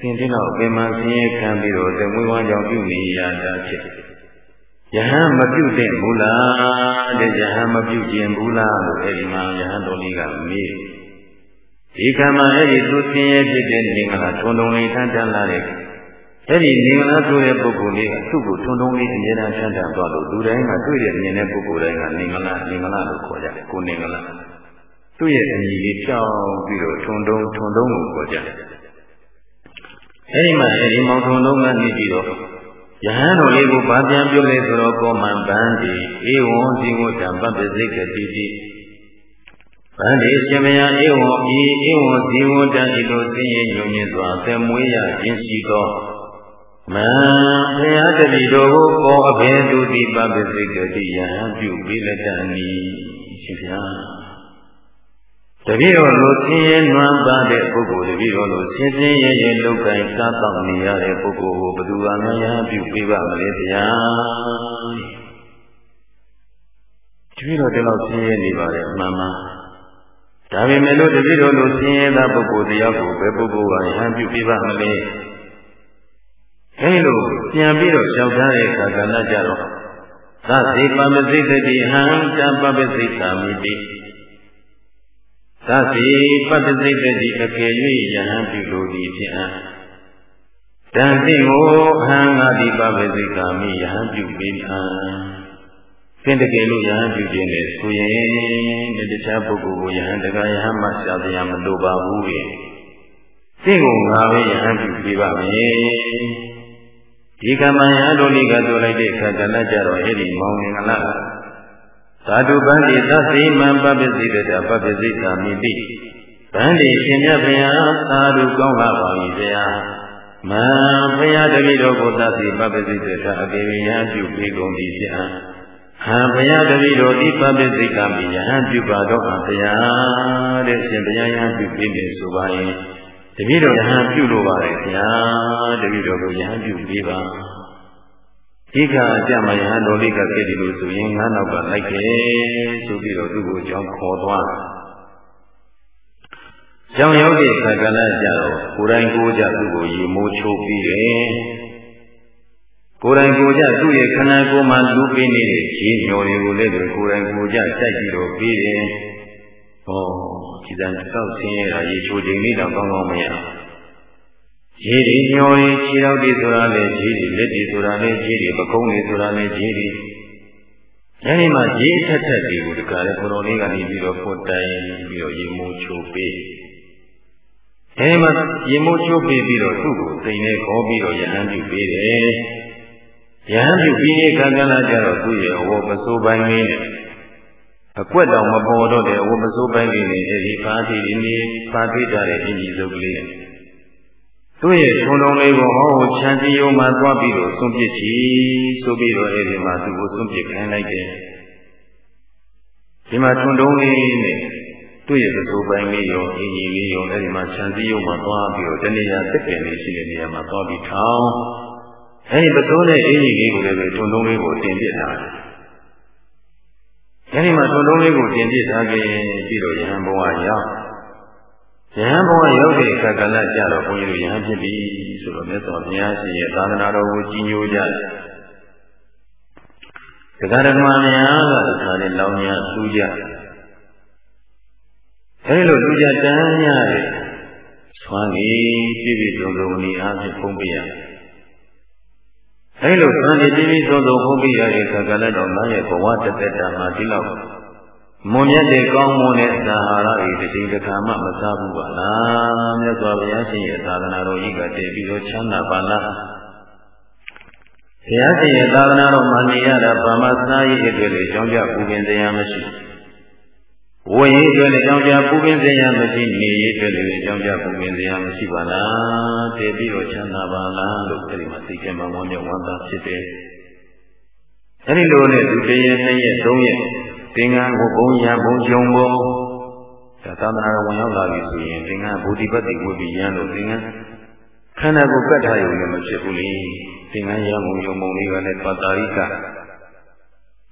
သင်တင်းတော့ပင်မဆင်းရဲခံပြီးတော့တမွေးဝမ်းကြောင့်ပြုနေရတာဖြစ်ယဟန်မပြုတဲ့ဘူးလားတဲ့ယဟန်မပြုခြင်းဘူးလားလို့အဲဒီမှာယဟန်တော်လေးကမေးဒီကံမှာအဲ့ဒီသူဆင်းရဲဖြစ်တဲ့နေကလာထုံထုံလေးထမ်းထမ်းလာတဲ့အဲ့ဒီနေကလာဆိုတဲ့ပုဂ္ဂိုလ်လေးကသူ့ကိုထုံထုံလေးအမြဲတမ်းထမ်းထမ်းသွားလို့လူတိုင်းကတွေ့တဲ့မြင်တဲ့ပုဂ္ဂိုလ်တိုင်းကနေကလာနေကလာလို့ခေါ်ကြတယ်ကိုနေကလာသူ့ရဲ့အမည်လေးဖြောင်းပြီးတော့ထုံထုံထုံထုံကိုခေါ်ကြတယ် အဲ့ဒီမှာအဲ့ဒီမောင်ထုံထုံကနေပြီးတော့ယဟန်တော်လေးကိုဗာပြန်ပြုလဲဆိုတော့ကောမံဗန္တိဧဝံဇီဝတံပပ္ပစိကတိတိဗန္တိရှင်မယဧဝံဤဧဝံဇီဝတံဤလိုသိရင်ညွန်မြင့်စွာသမွေးရခြင်းရှိသောမံဘုရားတတိတော်ကိုကောအဘယ်သူတိပပ္ပစိကတိယဟန်ပြုပြီးလက်တန်ဤရှင်ဗျာ တပည့်တော်လိုဆင်းရဲနွမ်းပါတဲ့ပုဂ္ဂိုလ်တပည့်တော်လိုဆင်းဆင်းရဲရဲလောက်ကင်စားတော့နေရတဲ့ပုဂ္ဂိုလ်ကိုဘယ်သူကမှရပြုပေးပါမလဲဗျာတပည့်တော်တလောက်ဆင်းရဲနေပါတယ်အမှန်မှန်ဒါပေမဲ့လို့တပည့်တော်လိုဆင်းရဲတဲ့ပုဂ္ဂိုလ်တရားကိုဘယ်ပုဂ္ဂိုလ်ကရဟန်းပြုပေးပါမလဲအဲလိုပြန်ပြီးတော့လျှောက်ထားတဲ့အခါကလည်းကြတော့သသေပမစိတ်တိဟံတပပစိတ်သာမိတိ သတိပတ္တစိတ်တိအကယ်၍ယဟန်ပြုလိုသည်ဖြင့်တန်တိကိုအဟံငါတိပပစိတ်ကာမိယဟန်ပြုပေးအံသင်တကယ်လို့ယဟန်ပြုခြင်းလေဆိုရင်တခြားပုဂ္ဂိုလ်ကိုယဟန်တကားယဟန်မှရှားတရားမလိုပါဘူးလေသင်ကိုငါပဲယဟန်ပြုပေးပါမယ်ဒီကမ္မယဟန်တို့လေးကပြောလိုက်တဲ့အခါကလည်းကြတော့အဲ့ဒီမောင်ငင်္ဂလာ သာဓုပန္တိသသိမံပပ္ပစိတတပပ္ပစိကာမိတိဗန္တိရှင်မြတ်ဗျာသာဓုကောင်းပါပါ၏ဗျာမံဘုရားတပည့်တော်ကိုသသိပပ္ပစိတတအပေယံပြုပြီးကုန်ပြီဗျာဟံဘုရားတပည့်တော်ဤပပ္ပစိကာမိယဟံပြုပါတော့ဟံဗျာတဲ့ရှင်ဘုရားယံပြုပြီးပြီဆိုပါရင်တပည့်တော်ယဟံပြုလို့ပါလေဗျာတပည့်တော်ကိုယဟံပြုပြီးပါ ဒီကအကြမယဟန်တော်လေးကဖြစ်ဒီလိုဆိုရင်ငါးနောက်ကလိုက်တယ်ဆိုပြီးတော့သူ့ကိုကြောင်းခေါ်သွားကြောင်းရောက်တဲ့ခါကလည်းကြတော့ကိုယ်တိုင်ကိုယ်ကြသူ့ကိုရေမိုးချိုးပြီးတယ်ကိုယ်တိုင်ကိုယ်ကြသူ့ရဲ့ခန္ဓာကိုယ်မှာလူပေးနေတဲ့ခြေညော်တွေကိုလည်းကိုယ်တိုင်ကိုယ်ကြစိုက်ပြီးတော့ပြီးတယ်ဟောဒီတန်တောက်ဆင်းရဲတာရေချိုးချိန်လေးတော့ကောင်းကောင်းမရဘူး ခြေတွေညောရင်ခြေတော်တွေဆိုတာလည်းခြေတွေလက်တွေဆိုတာလည်းခြေတွေပကုံးတွေဆိုတာလည်းခြေတွေအဲဒီမှာခြေထက်ထက်တွေကိုတခါလေကိုတော်လေးကနေပြီးတော့ပို့တိုင်ပြီးတော့ရေမိုးချိုးပေးအဲဒီမှာရေမိုးချိုးပေးပြီးတော့သူ့ကိုတိမ်နဲ့ခေါ်ပြီးတော့ရဟန်းပြုပေးတယ်ရဟန်းပြုပြီးတဲ့ခါကလာကြတော့သူ့ရဲ့ဝေါ်ပစိုးပိုင်းလေးနဲ့အကွက်တောင်မပေါ်တော့တဲ့ဝေါ်ပစိုးပိုင်းလေးနဲ့အဲဒီဖားတိနေဖားတိကြတဲ့အင်ကြီးစုပ်ကလေးနဲ့ သူ့ရဲ့ထုံထုံလေးကိုဟောချမ်းစီယုံမှာသွားပြီးတော့ဆုံးပစ်ချီဆိုပြီးတော့အဲဒီမှာသူ့ကိုဆုံးပစ်ခိုင်းလိုက်တယ်ဒီမှာထုံထုံလေးနဲ့သူ့ရဲ့ပစိုးပိုင်းလေးရောအင်ကြီးလေးရောအဲဒီမှာချမ်းစီယုံမှာသွားပြီးတော့တနေရာတက်တယ်လေးရှိတဲ့နေရာမှာသွားပြီးထောင်းအဲဒီပစိုးနဲ့အင်ကြီးလေးကိုလည်းပဲထုံထုံလေးကိုတင်ပြထားတယ်အဲဒီမှာထုံထုံလေးကိုတင်ပြထားပြီးပြီးတော့ရဟန်းဘဝရောက် ယဟန်ဘဝရောက်တဲ့အခါကလည်းကြတော့ဘုန်းကြီးတို့ယဟန်ဖြစ်ပြီဆိုတော့မြတ်စွာဘုရားရှင်ရဲ့သာသနာတော်ကိုကြီးညိုကြတယ်။တရားဓမ္မများကတခါနဲ့လောင်ညာသူးကြ။အဲဒီလိုသူကြတန်းရတယ်။သွမ်းကြီးပြည့်ပြည့်စုံစုံနေအားဖြင့်ဖုံးပြရတယ်။အဲဒီလိုသွမ်းကြီးပြည့်ပြည့်စုံစုံဖုံးပြရတဲ့အခါကလည်းတော့ငါရဲ့ဘဝတသက်တာမှာဒီလောက် မွန်မြတ်တဲ့ကောင်းမွန်တဲ့အာဟာရတွေတစ်ချိန်တစ်ခါမှမစားဘူးပါလားမြတ်စွာဘုရားရှင်ရဲ့သာသနာတော်ကြီးကတည်ပြီးတော့ချမ်းသာပါလားဘုရားရှင်ရဲ့သာသနာတော်မှာနေရတာဗမာစားရည်အတွက်လည်းကြောင်းကြပူပင်တရားမရှိဝိရည်အတွက်လည်းကြောင်းကြပူပင်တရားမရှိနေရည်အတွက်လည်းကြောင်းကြပူပင်တရားမရှိပါလားတည်ပြီးတော့ချမ်းသာပါလားလို့အဲဒီမှာသိချင်မှဝမ်းမြောက်ဝမ်းသာဖြစ်တယ်အဲဒီလိုနဲ့သူတရေနှစ်ရက်သုံးရက် သင်္ကန်းကိုဘုံရဘုံကျုံဘုံဒါသာသနာတော်ဝင်ရောက်လာပြီဆိုရင်သင်္ကန်းဘူတိပတ်တိဝိပိယံလို့သင်္ကန်းခန္ဓာကိုကတ်ထားရုံနဲ့မဖြစ်ဘူးလေသင်္ကန်းရဘုံကျုံဘုံလေးကလည်းပါတာရိက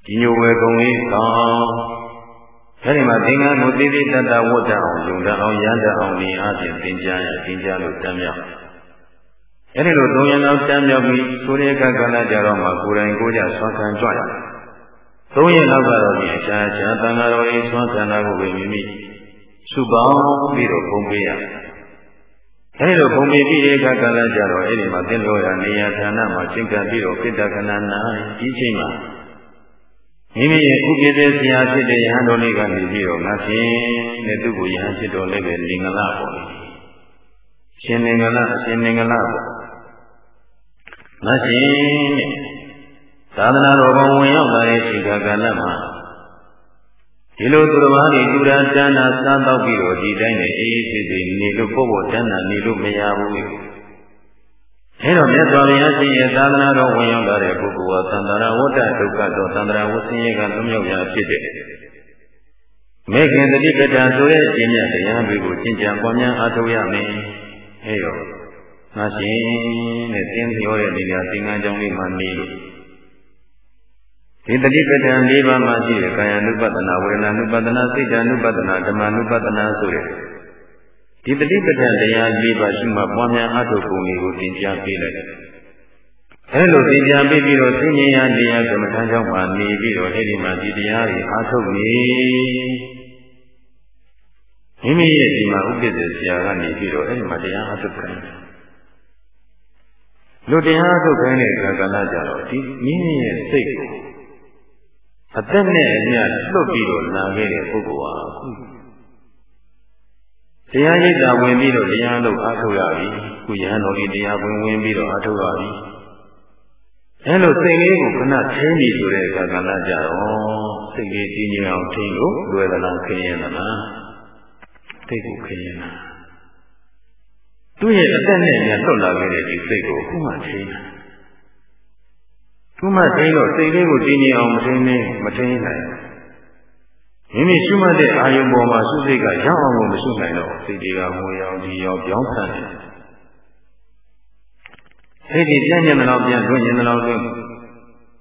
ဒီညိုဝဲကုံလေးကောင်းအဲဒီမှာသင်္ကန်းကိုတိတိတတ်တာဝတ်တတ်အောင်ယုံတတ်အောင်ရမ်းတတ်အောင်နေအပြင်သင်ကြားရသင်ကြားလို့တမ်းမြောက်အဲဒီလိုသုံးရင်လောက်တမ်းမြောက်ပြီးဆိုရဲကကလကြတော့မှကိုယ်တိုင်ကိုယ်ကြဆွမ်းခံကြွရတယ် သုံးရင်လောက်ကတော့ဒီအခြားအခြားတန်ဃာတော်ကြီးဆွမ်းခံတာကိုပဲမိမိစုပေါင်းပြီးတော့ပုံပေးရတယ်အဲဒီလိုပုံပေးပြီးတဲ့အခါကလည်းကြတော့အဲဒီမှာသင်တော်ရာနေရာဌာနမှာရှင်းပြပြီးတော့ကိတ္တကနာနာဒီချိန်မှာမိမိရဲ့ဥပ္ပဒေဆရာဖြစ်တဲ့ယဟန်တော်လေးကနေပြီးတော့ငါဖြင့်တဲ့သူ့ကိုယဟန်ဖြစ်တော်လည်းပဲလင်္ကလာပေါ့ရှင်လင်္ကလာအရှင်လင်္ကလာပေါ့ငါရှင် သာသနာတော်ဘုံဝင်ရောက်လာတဲ့ချိန်ကာလမှာဒီလိုသူတော်ဘာတွေတူတာတဏ္ဍာစားတော့ပြီးတော့ဒီတိုင်းနဲ့အေးအေးဆေးဆေးနေလို့ပို့ဖို့တဏ္ဍာနေလို့မရဘူးအဲတော့မြတ်စွာဘုရားရှင်ရဲ့သာသနာတော်ဝင်ရောက်လာတဲ့ပုဂ္ဂိုလ်ဟာသန္တရာဝတ္တဒုက္ခတော့သန္တရာဝဆင်းရဲကသုံးယောက်ရာဖြစ်တဲ့မေခင်တတိပဋ္ဌာန်ဆိုတဲ့ကျင့်မြတ်တရားတွေကိုကျင့်ကြံပွားများအားထုတ်ရမယ်အဲတော့ငါရှင်တဲ့သင်ပြောတဲ့နေရာသင်္ကန်းကြောင့်လေးမှနေလို့ ဒီတတိပဋ္ဌာန်၄ပါးမှာရှိတဲ့ကာယ ानु ပတနာဝေဒနာ ानु ပတနာစိတ် ानु ပတနာဓမ္မ ानु ပတနာဆိုတဲ့ဒီတတိပဋ္ဌာန်တရား၄ပါးရှိမှပွားများအားထုတ်ပုံတွေကိုသင်ကြားပေးလိုက်အဲလိုသင်ကြားပေးပြီးတော့သိဉ္ဇာတရားကမ္မထမ်းကြောင့်မှနေပြီးတော့အဲဒီမှာဒီတရားတွေအားထုတ်နေမိမိရဲ့ဒီမှာဥပ္ပဒေဆရာကနေပြီးတော့အဲဒီမှာတရားအားထုတ်ခိုင်းတယ်လူတရားအားထုတ်ခိုင်းတဲ့အခါကလည်းကြတော့ဒီမိမိရဲ့စိတ်ကို အသက်နဲ့အမျှလွတ်ပြီးတော့လာခဲ့တဲ့ပုဂ္ဂိုလ်ဟာတရားရိပ်သာဝင်ပြီးတော့တရားလုပ်အားထုတ်ရပြီခုယဟန်တော်ကြီးတရားဝင်ဝင်ပြီးတော့အားထုတ်ရပြီအဲလိုစိတ်လေးကိုခဏထိန်းပြီဆိုတဲ့အခါကလည်းကြတော့စိတ်လေးတည်ငြိမ်အောင်ထိန်းလို့လွယ်သလားခရင်သလားသိကိုခရင်လားသူ့ရဲ့အသက်နဲ့အမျှလွတ်လာခဲ့တဲ့ဒီစိတ်ကိုအခုမှထိန်းတာ ခုမှထိန်းတော့စိတ်လေးကိုတည်ငြိမ်အောင်မထိန်းနဲ့မထိန်းနိုင်မိမိရှုမှတ်တဲ့အာယုံပေါ်မှာစုစိတ်ကရောက်အောင်ကိုမရှုနိုင်တော့စိတ်တွေကငွေရောင်ဒီရောင်ပြောင်းဆန်တယ်အဲ့ဒီပြန်ညင်တော့ပြန်လွင့်ညင်တော့လွင့်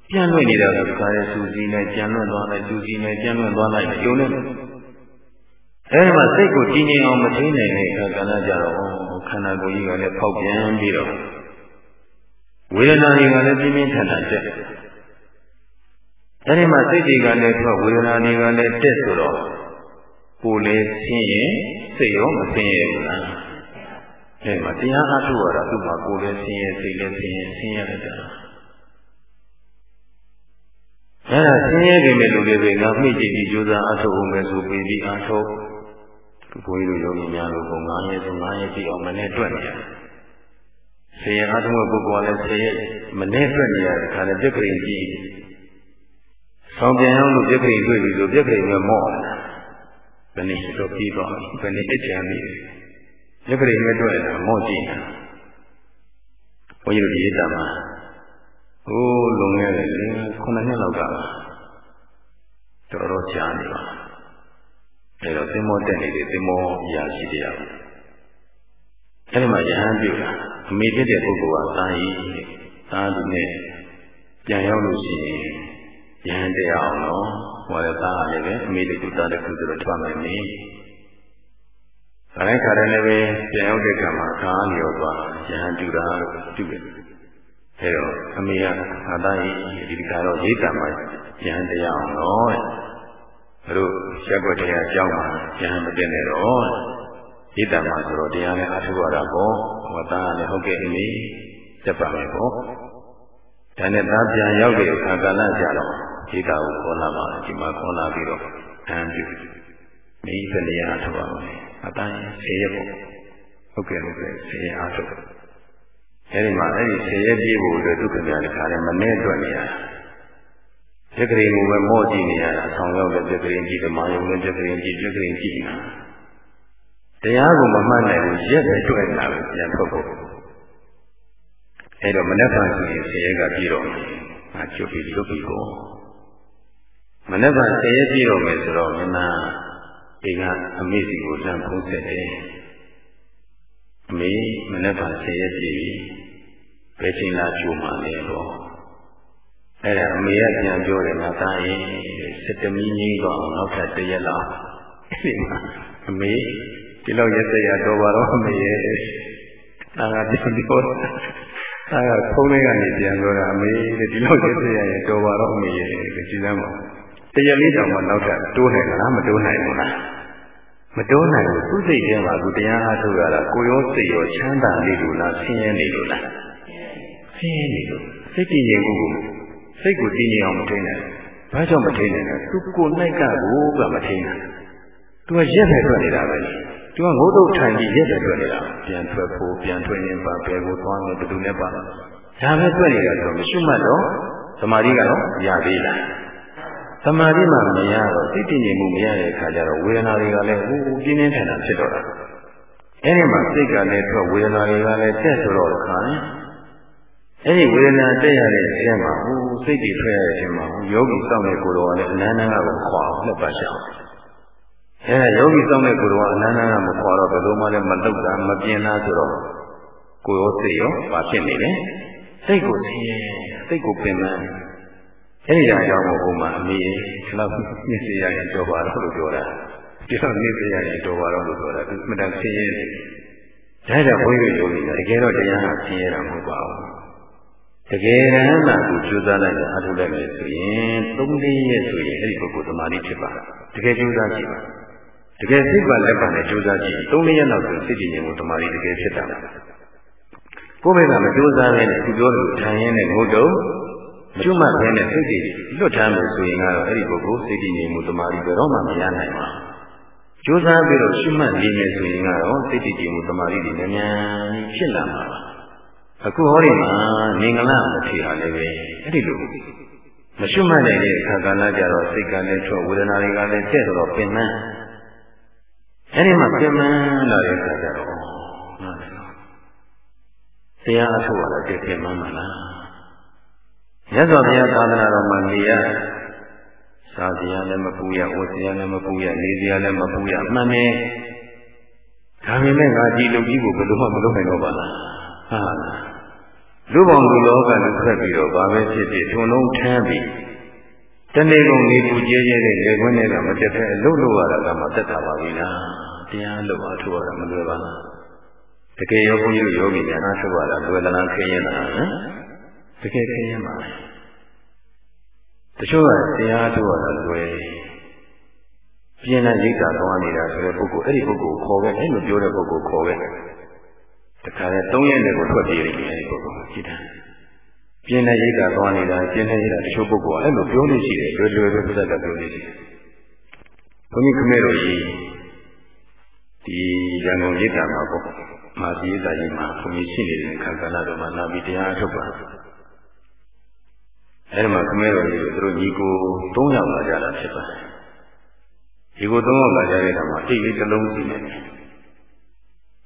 ပြန်လွင့်နေတာကခါရဲစူစီနဲ့ပြန်လွင့်သွားလိုက်စူစီနဲ့ပြန်လွင့်သွားလိုက်ကြုံနေအဲဒီမှာစိတ်ကိုတည်ငြိမ်အောင်မထိန်းနိုင်တဲ့အခါကလည်းကြတော့ခန္ဓာကိုယ်ကြီးကလည်းဖောက်ပြန်ပြီးတော့ ဝေဒနာတွေကလည်းပြင်းပြင်းထန်ထန်တက်အဲဒီမှာစိတ်တွေကလည်းထွက်ဝေဒနာတွေကလည်းတက်ဆိုတော့ကိုယ်လည်းဆင်းရဲစိတ်ရောမဆင်းရဲဘူးလားအဲဒီမှာတရားအားထုတ်ရတာသူ့မှာကိုယ်လည်းဆင်းရဲစိတ်လည်းဆင်းရဲဆင်းရဲလိုက်တာအဲဒါဆင်းရဲတယ်မဲ့လူတွေပဲငါမိကြည့်ပြီးကြိုးစားအားထုတ်အောင်ပဲဆိုပြီးပြီးအားထုတ်ဘုန်းကြီးတို့ယောဂီများလို့ဘုံ9ရက်ဆို9ရက်ကြည့်အောင်မနဲ့တွက်နေရတယ် ဆင်းရဲအားထုတ်တဲ့ပုဂ္ဂိုလ်ကလည်းဆင်းရဲမနဲ့တွက်နေရတဲ့ခါနဲ့ပြက်ကလေးကြည့်ဆောင်ပြန်အောင်လို့ပြက်ကလေးတွေ့ပြီဆိုပြက်ကလေးကမော့ဘယ်နည်းတော့ပြီးတော့ဘယ်နည်းအကြံပြီးပြက်ကလေးနဲ့တွေ့တာမော့ကြည့်တာဘုန်းကြီးတို့ဒီတာမှာဟိုးလုံခဲ့တယ်ခုနှစ်နှစ်လောက်ကတော်တော်ကြာနေပါအဲတော့သင်္ဘောတက်နေတဲ့သင်္ဘောရာရှိတရားအဲဒီမှာယဟန်ပြုတာ အမေဖြစ်တဲ့ပုဂ္ဂိုလ်ကသာယီသာဒီနဲ့ပြန်ရောက်လို့ရှိရင်ယဟန်တရားအောင်တော့ဟောတဲ့သားကလည်းပဲအမေတကူသားတကူဆိုတော့ထွက်မယ်နေခါတိုင်းခါတိုင်းလည်းပဲပြန်ရောက်တဲ့ကံမှာခါလျော်သွားယဟန်ပြုတာလို့ပြုတယ်အဲတော့အမေကအာသားယီဒီကတော့ရေးတံမှာယဟန်တရားအောင်တော့တို့ရက်ွက်တရားကြောင်းမှာယဟန်မတင်နဲ့တော့ ဣတ္တမှာဆိုတော့တရားနဲ့အထုရတာပေါ့ဟောသားလည်းဟုတ်ကဲ့အင်းတက်ပါမယ်ပေါ့ဒါနဲ့သားပြန်ရောက်တဲ့အခါကာလကြတော့ဣတ္တကိုခေါ်လာပါဒီမှာခေါ်လာပြီးတော့အံပြုမိဘလျာအထုပါမယ်အတိုင်းဆေးရပေါ့ဟုတ်ကဲ့ဟုတ်ကဲ့ဆေးရအထုအဲဒီမှာအဲ့ဒီဆေးရပြေးဖို့အတွက်ဒုက္ခများတခါလည်းမနဲ့အတွက်နေရပြက်ကလေးကိုပဲမော့ကြည့်နေရတာဆောင်းရောက်တဲ့ပြက်ကလေးကြည့်ဓမ္မယုံနဲ့ပြက်ကလေးကြည့်ပြက်ကလေးကြည့်နေတာ တရားကိုမမှတ်နိုင်ဘူးရက်ပဲတွေ့နေတာပဲပြန်ထုတ်ဖို့အဲတော့မနေ့ကဆိုရင်ဆရာကပြီးတော့ငါကျွတ်ပြီးကျွတ်ပြီးကိုမနေ့ကဆရာပြီးတော့မယ်ဆိုတော့မင်းသားအိမ်ကအမေစီကိုလမ်းဖုံးဆက်တယ်အမေမနေ့ကဆရာပြီးပြီဘယ်ချိန်လာချိုးမှလဲတော့အဲ့ဒါအမေကပြန်ပြောတယ်ငါသားရင်စက်တမီးငိမ့်တော့နောက်ထပ်တရက်လောက်အမေ ဒီလောက်ရက်စရာတော့ပါတော့မရဲ့။ဒါကပြန်ပြောအဲဖုန်းလေးကနေပြန်ပြောတာအမေတဲ့ဒီလောက်စစ်ရရင်တော်ပါတော့အမေရဲ့ကြည်စမ်းပါတရလေးတောင်မှနောက်ထပ်တိုးနိုင်လားမတိုးနိုင်ဘူးလားမတိုးနိုင်ဘူးသူ့စိတ်ထဲမှာသူတရားအားထုတ်ရတာကိုရောစိတ်ရောချမ်းသာနေလို့လားဆင်းရဲနေလို့လားဆင်းရဲနေလို့စိတ်တည်ငြိမ်မှုကိုစိတ်ကိုတည်ငြိမ်အောင်မထိန်းနိုင်ဘာကြောင့်မထိန်းနိုင်လဲသူကိုနိုင်ကကိုကမထိန်းနိုင်သူကရက်ပဲထွက်နေတာပဲ သူကငုတ်တုတ်ထိုင်ပြီးရက်ပဲထွက်နေတာပြန်ထွက်ဖို့ပြန်ထွက်ရင်ပါဘယ်ကိုသွားမယ်ဘယ်သူနဲ့ပါဒါပဲထွက်နေတာဆိုမရှိမှတော့သမာဓိကတော့ရသေးလားသမာဓိမှမရတော့စိတ်တည်ငြိမ်မှုမရတဲ့အခါကျတော့ဝေဒနာတွေကလည်းဟိုပြင်းပြင်းထန်ထန်ဖြစ်တော့တာအဲဒီမှာစိတ်ကလည်းထွက်ဝေဒနာတွေကလည်းတက်ဆိုတော့ခါအဲ့ဒီဝေဒနာတက်ရတဲ့အချိန်မှာဟိုစိတ်တွေထွက်ရတဲ့အချိန်မှာဟိုယောဂီစောင့်တဲ့ကိုယ်တော်ကလည်းအနန္တကကိုခွာအောင်လက်ပါရှောင်း အဲဒါယောဂီစောင့်တဲ့ကိုယ်တော်ကအနန္တကမခွာတော့ဘယ်လိုမှလည်းမလုတ်တာမပြင်းတာဆိုတော့ကိုယ်ရောစိတ်ရောဘာဖြစ်နေလဲစိတ်ကိုဆင်းရဲစိတ်ကိုပင်ပန်းအဲ့ဒီအကြောင်းကိုဘုံမှာအမေခလောက်မြစ်စေရရင်တော်ပါတော့လို့ပြောတာဒီတော့မြစ်စေရရင်တော်ပါတော့လို့ပြောတာသူမတန်ဆင်းရဲတယ်ဒါကြောင့်ဘုန်းကြီးတို့ယောဂီကတကယ်တော့တရားဟာဆင်းရဲတာမဟုတ်ပါဘူးတကယ်တမ်းသာကိုကြိုးစားလိုက်အထုလိုက်မယ်ဆိုရင်သုံးလေးရက်ဆိုရင်အဲ့ဒီပုဂ္ဂိုလ်သမာဓိဖြစ်ပါတကယ်ကြိုးစားကြည့်ပါ တကယ်စိတ်ပါလက်ပါနဲ့ကြိုးစားကြည့်သုံးလေးရက်နောက်ဆိုစိတ်ကြည်ငြိမ်မှုသမာဓိတကယ်ဖြစ်တာကိုယ်ဘက်ကမကြိုးစားဘဲနဲ့သူပြောလို့ထိုင်ရင်းနဲ့ငုတ်တုံမကျွတ်မှတ်ဘဲနဲ့စိတ်ကြည်လွတ်ထားလို့ဆိုရင်ကတော့အဲ့ဒီပုဂ္ဂိုလ်စိတ်ကြည်ငြိမ်မှုသမာဓိဘယ်တော့မှမရနိုင်ပါဘူးကြိုးစားပြီးတော့ရှုမှတ်နေမယ်ဆိုရင်ကတော့စိတ်ကြည်မှုသမာဓိတွေမြန်မြန်ဖြစ်လာမှာပါအခုဟောဒီမှာနေငလမထေရလည်းပဲအဲ့ဒီလိုမရှုမှတ်နိုင်တဲ့အခါကလည်းကြတော့စိတ်ကလည်းထွက်ဝေဒနာတွေကလည်းကျက်တော့ပင်မ အဲ့ဒီမှာပင်မလာတဲ့အခါကျတော့တရားအထုတ်ရတာတည်ပင်မမလားမြတ်စွာဘုရားသာသနာတော်မှာနေရစားစရာလည်းမပူရဝတ်စရာလည်းမပူရနေစရာလည်းမပူရမှန်တယ်ဒါပေမဲ့ငါဒီလူကြီးကိုဘယ်လိုမှမလုပ်နိုင်တော့ပါလားဟာလူပေါင်းလူလောကနဲ့ဖက်ပြီးတော့ဘာပဲဖြစ်ဖြစ်ထုံလုံးထမ်းပြီးတနေ့ကုန်နေပူကျဲကျဲတဲ့လေခွန်းတွေကမတက်တဲ့အလုပ်လုပ်ရတာကမှတက်တာပါပြီလား တရားလုပ်အားထုတ်ရတာမလွယ်ပါလားတကယ်ရောဘုန်းကြီးယောဂီများအားထုတ်ရတာလွယ်သလားခင်းရင်လားဟမ်တကယ်ခင်းရင်ပါတချို့ကတရားထုတ်ရတာလွယ်ပြင်းတဲ့ရိတ်တာသွားနေတာဆိုတဲ့ပုဂ္ဂိုလ်အဲ့ဒီပုဂ္ဂိုလ်ကိုခေါ်ခဲ့အဲ့လိုပြောတဲ့ပုဂ္ဂိုလ်ခေါ်ခဲ့တခါလဲ၃ရက်နဲ့ကိုထွက်ပြေးတယ်အဲဒီပုဂ္ဂိုလ်ကြည့်တာပြင်းတဲ့ရိတ်တာသွားနေတာပြင်းတဲ့ရိတ်တာတချို့ပုဂ္ဂိုလ်ကအဲ့လိုပြောလို့ရှိတယ်လွယ်လွယ်ပဲပြတ်တတ်ပြောလို့ရှိတယ်ဘုန်းကြီးခမဲတော်ကြီး ဒီရန်ကုန်ရိတ်တာမှာပေါ့မာစီရိတ်တာကြီးမှာဘုန်းကြီးရှိနေတဲ့ခါကလာတော်မှာလာပြီးတရားထုတ်ပါအဲ့ဒီမှာခမဲတော်ကြီးတို့ညီကို၃ယောက်လာကြတာဖြစ်ပါတယ်ဒီကို၃ယောက်လာကြတဲ့အခါမှာအိတ်လေးတစ်လုံးစီနေတယ်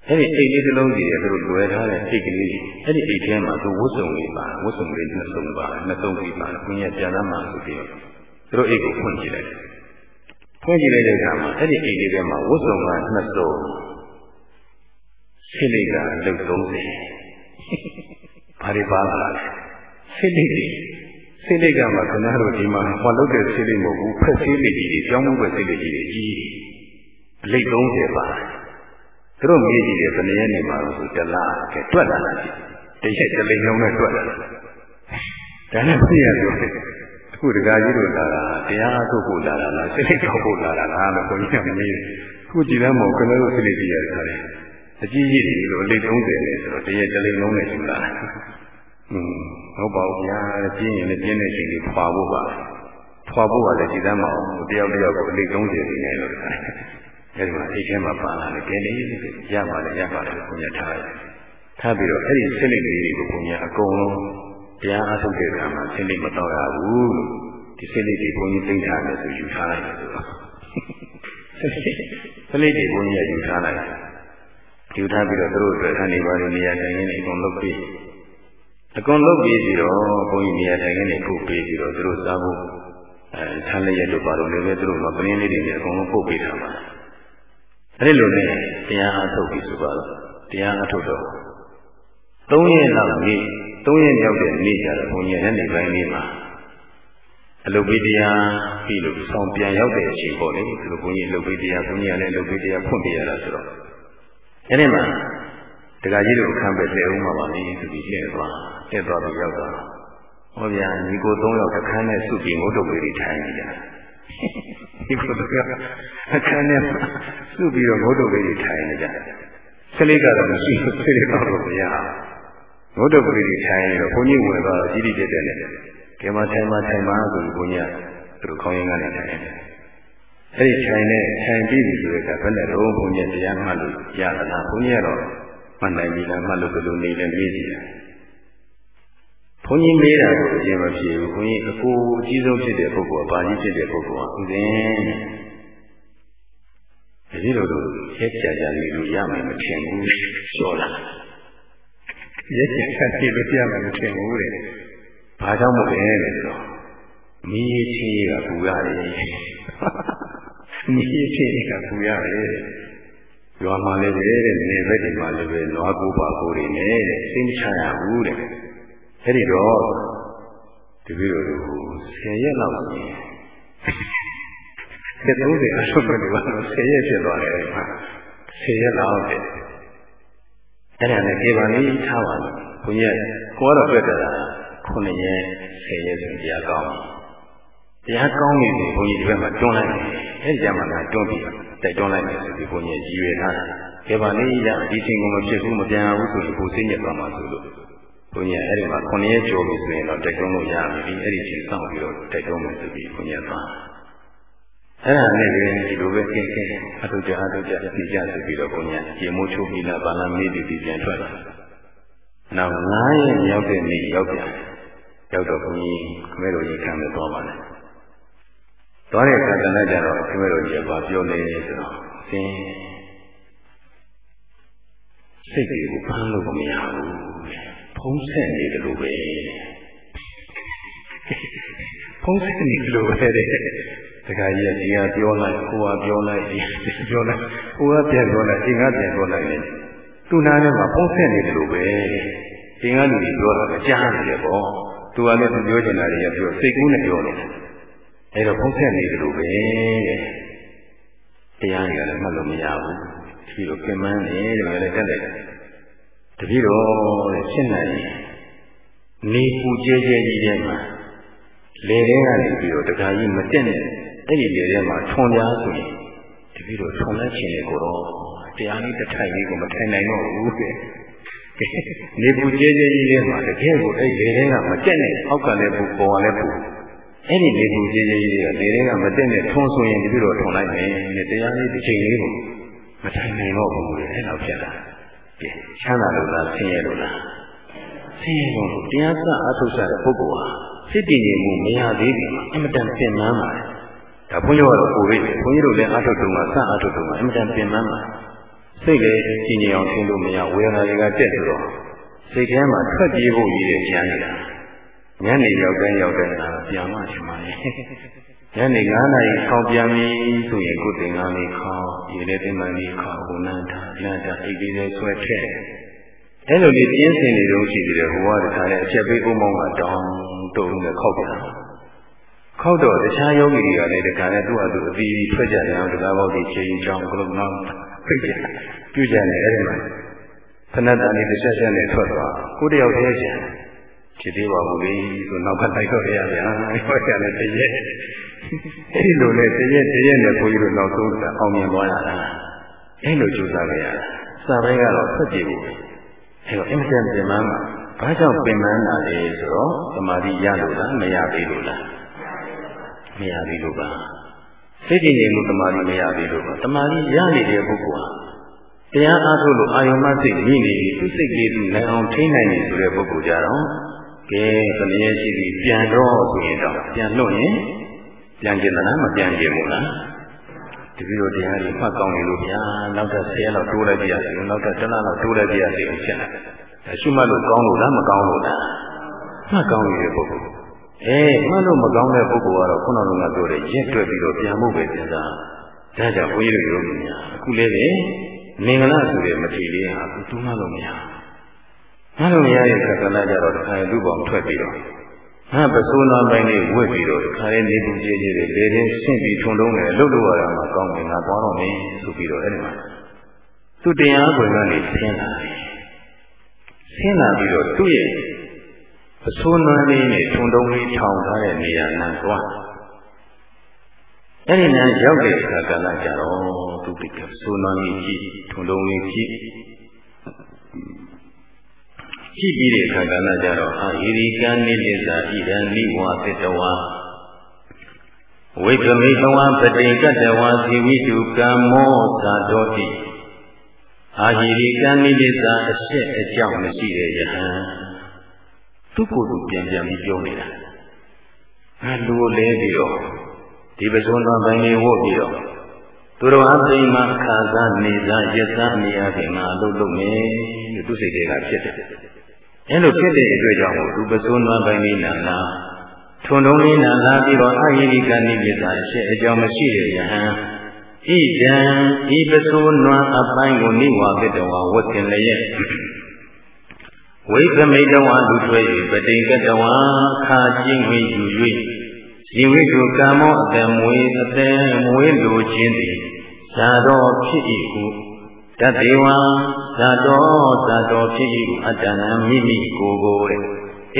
အဲ့ဒီအိတ်လေးတစ်လုံးစီတယ်သူတို့လွယ်ထားတဲ့အိတ်ကလေးအဲ့ဒီအိတ်ထဲမှာသူဝတ်စုံလေးပါဝတ်စုံလေးနှစ်စုံပါနှစ်စုံပြီးပါဘုရားပြန်လာမှဆိုပြီးတော့သူတို့အိတ်ကိုဖွင့်ကြည့်လိုက် ဖွင့်ကြည့်လိုက်တဲ့အခါမှာအဲ့ဒီအိတ်လေးထဲမှာဝတ်စုံကနှစ်စုံဆိလိကအလုတ်30ဘာတွေပါလာလဲဆိလိတွေဆိလိကမှာခဏတို့ဒီမှာဟောလုပ်တဲ့ဆိလိမဟုတ်ဘူးဖက်ဆိလိကြီးတွေကြောင်းမှုပဲဆိလိကြီးတွေကြီးအလိတ်30ပါတယ်သူတို့မေးကြည့်တယ်ဘယ်နည်းနေမှာလို့ဆိုတလားကဲတွက်လာတာရှိတရက်တလိမ်လုံးနဲ့တွက်လာတာဒါနဲ့ပြည့်ရပြောတယ် အခုတကာကြီးတို့လာတာတရားထုတ်ဖို့လာတာလားစိတ်ကောက်ဖို့လာတာလားလို့ဘုန်းကြီးကမေးတယ်အခုကြည်လမ်းမောခဏတို့စိတ်ကြည့်ရတယ်ခါတယ်အကြီးကြီးတွေလို့အလေး30နဲ့ဆိုတော့တရက်တလိမ်လုံးနဲ့ယူလာတာဟင်းဟုတ်ပါဘူးဗျာပြင်းရင်လည်းပြင်းတဲ့ချိန်လေးဖွာဖို့ပါဖွာဖို့ကလည်းကြည်လမ်းမောတယောက်တယောက်ကိုအလေး30နေလို့အဲဒီမှာအိတ်ထဲမှာပါလာတယ်ကဲလေရပါလေရပါလေဘုရားထားရတယ်ထားပြီးတော့အဲ့ဒီစိတ်လေးတွေကိုဘုရားအကုန်လုံး တရားအားထုတ်တဲ့အခါမှာစိတ်လေးမတော်ရဘူးလို့ဒီစိတ်လေးတွေဘုန်းကြီးသိထားတယ်ဆိုယူထားလိုက်တယ်ဆိုတော့စိတ်လေးတွေဘုန်းကြီးကယူထားလိုက်ယူထားပြီးတော့သူတို့အတွက်အနေပါနေရာတိုင်းနေအကုန်လုပ်ပြီးအကုန်လုပ်ပြီးပြီးတော့ဘုန်းကြီးနေရာတိုင်းနေပို့ပေးပြီးတော့သူတို့စားဖို့အဲထားလျက်တို့ပါတော့လည်းပဲသူတို့ကပရင်းလေးတွေအကုန်လုံးပို့ပေးထားပါအဲ့လိုနဲ့တရားအားထုတ်ပြီဆိုတော့တရားအားထုတ်တော့၃ရက်လောက်နေ့ ၃ရက်ရောက်တဲ့နေ့ကျတော့ဘုန်းကြီးရဲ့နေပိုင်းလေးမှာအလုပ်ပေးတရားပြီးလို့ဆောင်ပြန်ရောက်တဲ့အချိန်ပေါ့လေဒီလိုဘုန်းကြီးအလုပ်ပေးတရားဘုန်းကြီးကလည်းအလုပ်ပေးတရားဖွင့်ပြရတာဆိုတော့အဲ့ဒီမှာတခါကြီးတို့အခန်းပဲလဲဦးမှာပါလေဆိုပြီးလဲသွားတက်သွားပြီးရောက်သွားဟောဗျာညီကို၃ယောက်အခန်းနဲ့စုပြီးငုတ်တုတ်လေးထိုင်နေကြဒီကိုတော့အခန်းနဲ့စုပြီးတော့ငုတ်တုတ်လေးထိုင်နေကြကလေးကတော့မရှိဘူးကလေးကတော့မရ ငုတ်တုတ်လေးထိုင်နေတော့ဘုန်းကြီးဝင်သွားတော့ကြီးကြီးတက်တက်နဲ့ကဲမထိုင်မထိုင်မဆိုပြီးဘုန်းကြီးကသူတို့ခေါင်းရင်းကနေထိုင်တယ်အဲ့ဒီထိုင်နဲ့ထိုင်ပြီးပြီဆိုတဲ့အခါဘယ်နဲ့တော့ဘုန်းကြီးတရားမှတ်လို့ရတာလားဘုန်းကြီးကတော့မှတ်နိုင်ပြီလားမှတ်လို့ဘယ်လိုနေလဲမေးကြည့်တယ်ဘုန်းကြီးမေးတာကိုအရင်မဖြေဘူးဘုန်းကြီးအကိုအကြီးဆုံးဖြစ်တဲ့ပုဂ္ဂိုလ်ကဘာကြီးဖြစ်တဲ့ပုဂ္ဂိုလ်ကဥစဉ်ဒီလိုလိုရက်ကြကြလေးလိုရမယ်မထင်ဘူးပြောလာ ရက်ကြကြလေးလိုရမယ်မထင်ဘူးတဲ့ဘာကြောင့်မို့လဲတဲ့ဆိုတော့မီးချေးကပူရတယ်မီးချေးကပူရတယ်ရွာမှာလည်းပဲတဲ့နေဘက်ဒီမှာလည်းပဲနွားကိုပါကိုတွေနဲ့တဲ့စိတ်မချရဘူးတဲ့အဲ့ဒီတော့တပည့်တော်တို့10ရက်လောက်ရှိရင်ဆက်သုံးတယ်အဆုတ်ပဲလို့10ရက်ဖြစ်သွားတယ်10ရက်လောက်တဲ့ အဲ့ဒါနဲ့ကေဗန်လေးထားပါလို့ဘုန်းကြီးကိုကတော့တွေ့တာ9ရက်10ရက်ဆိုတရားကောင်းတရားကောင်းပြီဆိုဘုန်းကြီးဒီဘက်မှာတွန်းလိုက်တယ်အဲ့ဒီကြမှာလည်းတွန်းပြီးတိုက်တွန်းလိုက်တယ်ဆိုပြီးဘုန်းကြီးရည်ရွယ်ထားတယ်ကေဗန်လေးရဒီချိန်ကမဖြစ်ဘူးမပြန်ဘူးဆိုရင်ကိုစိတ်ညစ်သွားမှာဆိုလို့ဘုန်းကြီးအဲ့ဒီမှာ9ရက်ကျော်ပြီဆိုရင်တော့တိုက်တွန်းလို့ရပြီအဲ့ဒီချိန်စောင့်ပြီးတော့တိုက်တွန်းမယ်ဆိုပြီးဘုန်းကြီးသွား အဲ့ဒါနဲ့လည်းဒီလိုပဲကင်းကင်းအထုကြအထုကြပြကြဆိုပြီးတော့ဘုန်းကြီးရေမိုးချိုးပြီးလာပါလာမေးပြီးပြန်ထွက်တယ်နောက်9ရက်ရောက်တဲ့နေ့ရောက်ပြန်ရောက်တော့ဘုန်းကြီးခမဲတော်ကြီးခံနဲ့သွားပါလေသွားတဲ့အခါကလည်းကြတော့ခမဲတော်ကြီးကပြောနေဆိုတော့သင်စိတ်တွေကိုဖမ်းလို့မရဘူးဖုံးဆက်နေတယ်လို့ပဲဖုံးဆက်နေတယ်လို့ပဲတဲ့ တခါကြီးကဒီကပြောလိုက်ကိုကပြောလိုက်ဒီပြောလိုက်ကိုကပြန်ပြောလိုက်ဒီကပြန်ပြောလိုက်တယ်သူနာထဲမှာဖုံးဆက်နေတယ်လို့ပဲဒီကလူကြီးပြောတာကြားနေတယ်ပေါ့သူကလည်းသူပြောချင်တာတွေကပြောစိတ်ကူးနဲ့ပြောနေတာအဲ့တော့ဖုံးဆက်နေတယ်လို့ပဲတဲ့တရားတွေကလည်းမှတ်လို့မရဘူးဒီလိုပြင်ပန်းနေတယ်လည်းတက်လိုက်တပည့်တော်တဲ့ရှင်းနိုင်နေပူကျဲကျဲကြီးထဲမှာလေထဲကနေပြီးတော့တခါကြီးမတက်နဲ့ အဲ့ဒီလေထဲမှာထွန်ပြားဆိုရင်တပည့်တော်ထွန်လက်ချင်တယ်ကိုတော့တရားလေးတစ်ထိုင်လေးကိုမထိုင်နိုင်တော့ဘူးတဲ့နေပူကျဲကျဲကြီးထဲမှာတကယ်ကိုအဲ့လေထဲကမတက်နဲ့အောက်ကလည်းပူပေါ်ကလည်းပူအဲ့ဒီနေပူကျဲကျဲကြီးတွေကလေထဲကမတက်နဲ့ထွန်ဆိုရင်တပည့်တော်ထွန်လိုက်မယ်တဲ့တရားလေးတစ်ချိန်လေးကိုမထိုင်နိုင်တော့ဘူးတဲ့အဲ့တော့ဖြစ်လာကဲချမ်းသာလို့လားဆင်းရဲလို့လားဆင်းရဲလို့တရားစအထုတ်စားတဲ့ပုဂ္ဂိုလ်ဟာစိတ်တည်ငြိမ်မှုမရသေးဘူးအင်မတန်ပင်ပန်းပါတယ် ဒါဘုန်းကြီးကတော့ကိုယ်ပဲဘုန်းကြီးတို့လည်းအထုတ်တုံးကစအထုတ်တုံးကအင်မတန်ပင်ပန်းပါတယ်စိတ်လည်းကြည်ငြိမ်အောင်ရှင်းလို့မရဝေဒနာတွေကတက်ဆိုတော့စိတ်ထဲမှာထွက်ပြေးဖို့ရည်ရကြမ်းနေတာညနေရောက်တိုင်းရောက်တိုင်းကပြန်မှရှင်ပါလေညနေ9နာရီခေါင်းပြန်ပြီဆိုရင်ကိုယ်တင်ကားလေးခေါင်းရေလေးတင်မှန်လေးခေါင်းဟိုနန်းထားလမ်းတာအိပ်ပြီးလဲဆွဲထည့်အဲ့လိုလေးပြင်းစင်နေတော့ရှိသေးတယ်ဟိုကတခါနဲ့အချက်ပေးကုန်းမောင်းကတောင်းတုံနဲ့ခောက်ပြန် ခောက်တော့တခြားယောဂီတွေကလည်းတခါနဲ့သူ့အတူအပြီးထွက်ကြတယ်အောင်တရားဘောက်ကြီးခြေကြီးချောင်းကလုံးမောင်းပြည့်ကြပြုကြတယ်အဲ့ဒီမှာခဏတန်နေတစ်ချက်ချက်နဲ့ထွက်သွားကိုတယောက်တည်းရှင်ဖြစ်သေးပါဘူးလေဆိုနောက်ကတိုက်တော့ရရဗျာဟောကြတယ်တည်းရဲ့အဲ့လိုနဲ့တရက်တရက်နဲ့ဘုန်းကြီးတို့နောက်ဆုံးအောင်မြင်သွားရတာအဲ့လိုကြိုးစားကြရတာစာပိုင်းကတော့ဆက်ကြည့်ဖို့အဲ့တော့အင်မတန်ပြင်မှန်းမှာဘာကြောင့်ပင်ပန်းတာလဲဆိုတော့သမာဓိရလို့လားမရသေးလို့လား မရသေးလို့ပါစိတ်တည်ငြိမ်မှုသမာဓိမရသေးလို့ပါသမာဓိရနေတဲ့ပုဂ္ဂိုလ်ဟာတရားအားထုတ်လို့အာယုံမစိတ်မြင့်နေပြီသူစိတ်ကလေးသူနိုင်အောင်ထိနိုင်နေဆိုတဲ့ပုဂ္ဂိုလ်ကြတော့ကဲသမယေရှိပြီပြန်တော့ဆိုရင်တော့ပြန်လို့ရင်ပြန်ကျင်သလားမပြန်ကျင်ဘူးလားတပည့်တော်တရားကြီးမှတ်ကောင်းနေလို့ဗျာနောက်တော့10ရက်လောက်တိုးလိုက်ပြရစီနောက်တော့တစ်လလောက်တိုးလိုက်ပြရစီဖြစ်လာတယ်ရှုမှတ်လို့ကောင်းလို့လားမကောင်းလို့လားမှတ်ကောင်းနေတဲ့ပုဂ္ဂိုလ် အဲမှတ်လို့မကောင်းတဲ့ပုဂ္ဂိုလ်ကတော့ခုနကပြောတဲ့ရက်တွက်ပြီးတော့ပြန်ဖို့ပဲစဉ်းစားဒါကြောင့်ဘုန်းကြီးတို့ရုံးညာအခုလေးပဲမင်္ဂလာဆိုတဲ့မထေလေးဟာသူတူးမှလို့မရမှတ်လို့မရတဲ့ခါကလည်းကြတော့တခါလူပေါင်းထွက်ပြီးတော့ငါပစိုးနာပိုင်းလေးဝတ်ပြီးတော့ခါရဲနေပူကြီးကြီးတွေလေတင်းဆင့်ပြီးထုံလုံးတယ်လှုပ်လို့ရတာမှကောင်းတယ်ငါသွားတော့မယ်ဆိုပြီးတော့အဲ့ဒီမှာသူတရားခွင်ကနေဆင်းလာတယ်ဆင်းလာပြီးတော့သူ့ရဲ့ အဆိုးနွမ်းလေးနဲ့ထုံတုံးလေးထောင်ထားတဲ့နေရာနဲ့သွားအဲ့ဒီနဲ့ရောက်တဲ့အခါကလည်းကြတော့သူဒီကဆိုးနွမ်းလေးကြည့်ထုံတုံးလေးကြည့်ကြည့်ပြီးတဲ့အခါကလည်းကြတော့အာဣရိကံနိလိသာဣဒံနိဝါသတ္တဝါဝိကမိတဝံပတိကတဝါဇီဝိတုကမ္မောသာတော်တိအာဟိရိကံနိလိသာအရှက်အကြောင်းမရှိတဲ့ယဟန် သူ့ကိုယ်သူပြန်ပြန်ပြီးပြောနေတာအဲလူကိုလဲပြီးတော့ဒီပဇွန်တော်ပိုင်းလေးဝတ်ပြီးတော့သူတော်အသိမှခါစားနေစားရစားနေရခင်ငါအလုပ်လုပ်မယ်လို့သူစိတ်တွေကဖြစ်တယ်အဲလိုဖြစ်တဲ့အတွက်ကြောင့်သူပဇွန်တော်ပိုင်းလေးနာလာထွန်တုံးလေးနာလာပြီးတော့အာဟိရိကနိမိတ်သာရှေ့အကြောင်းမရှိတဲ့ယဟန်ဣဒံဤပစိုးနွမ်းအပိုင်းကိုနိဝါကတဝဝတ်တင်လျက် ဝိသမိတဝါလူထွဲ၍ပတိကတဝါခါကျင်းဝေယူ၍ဇီဝိတုကာမောအတံမွေအတံမွေလိုခြင်းသည်ဇာတော်ဖြစ်၏ဟုတတေဝံဇာတော်ဇာတော်ဖြစ်၏ဟုအတ္တနာမိမိကိုယ်ကိုတဲ့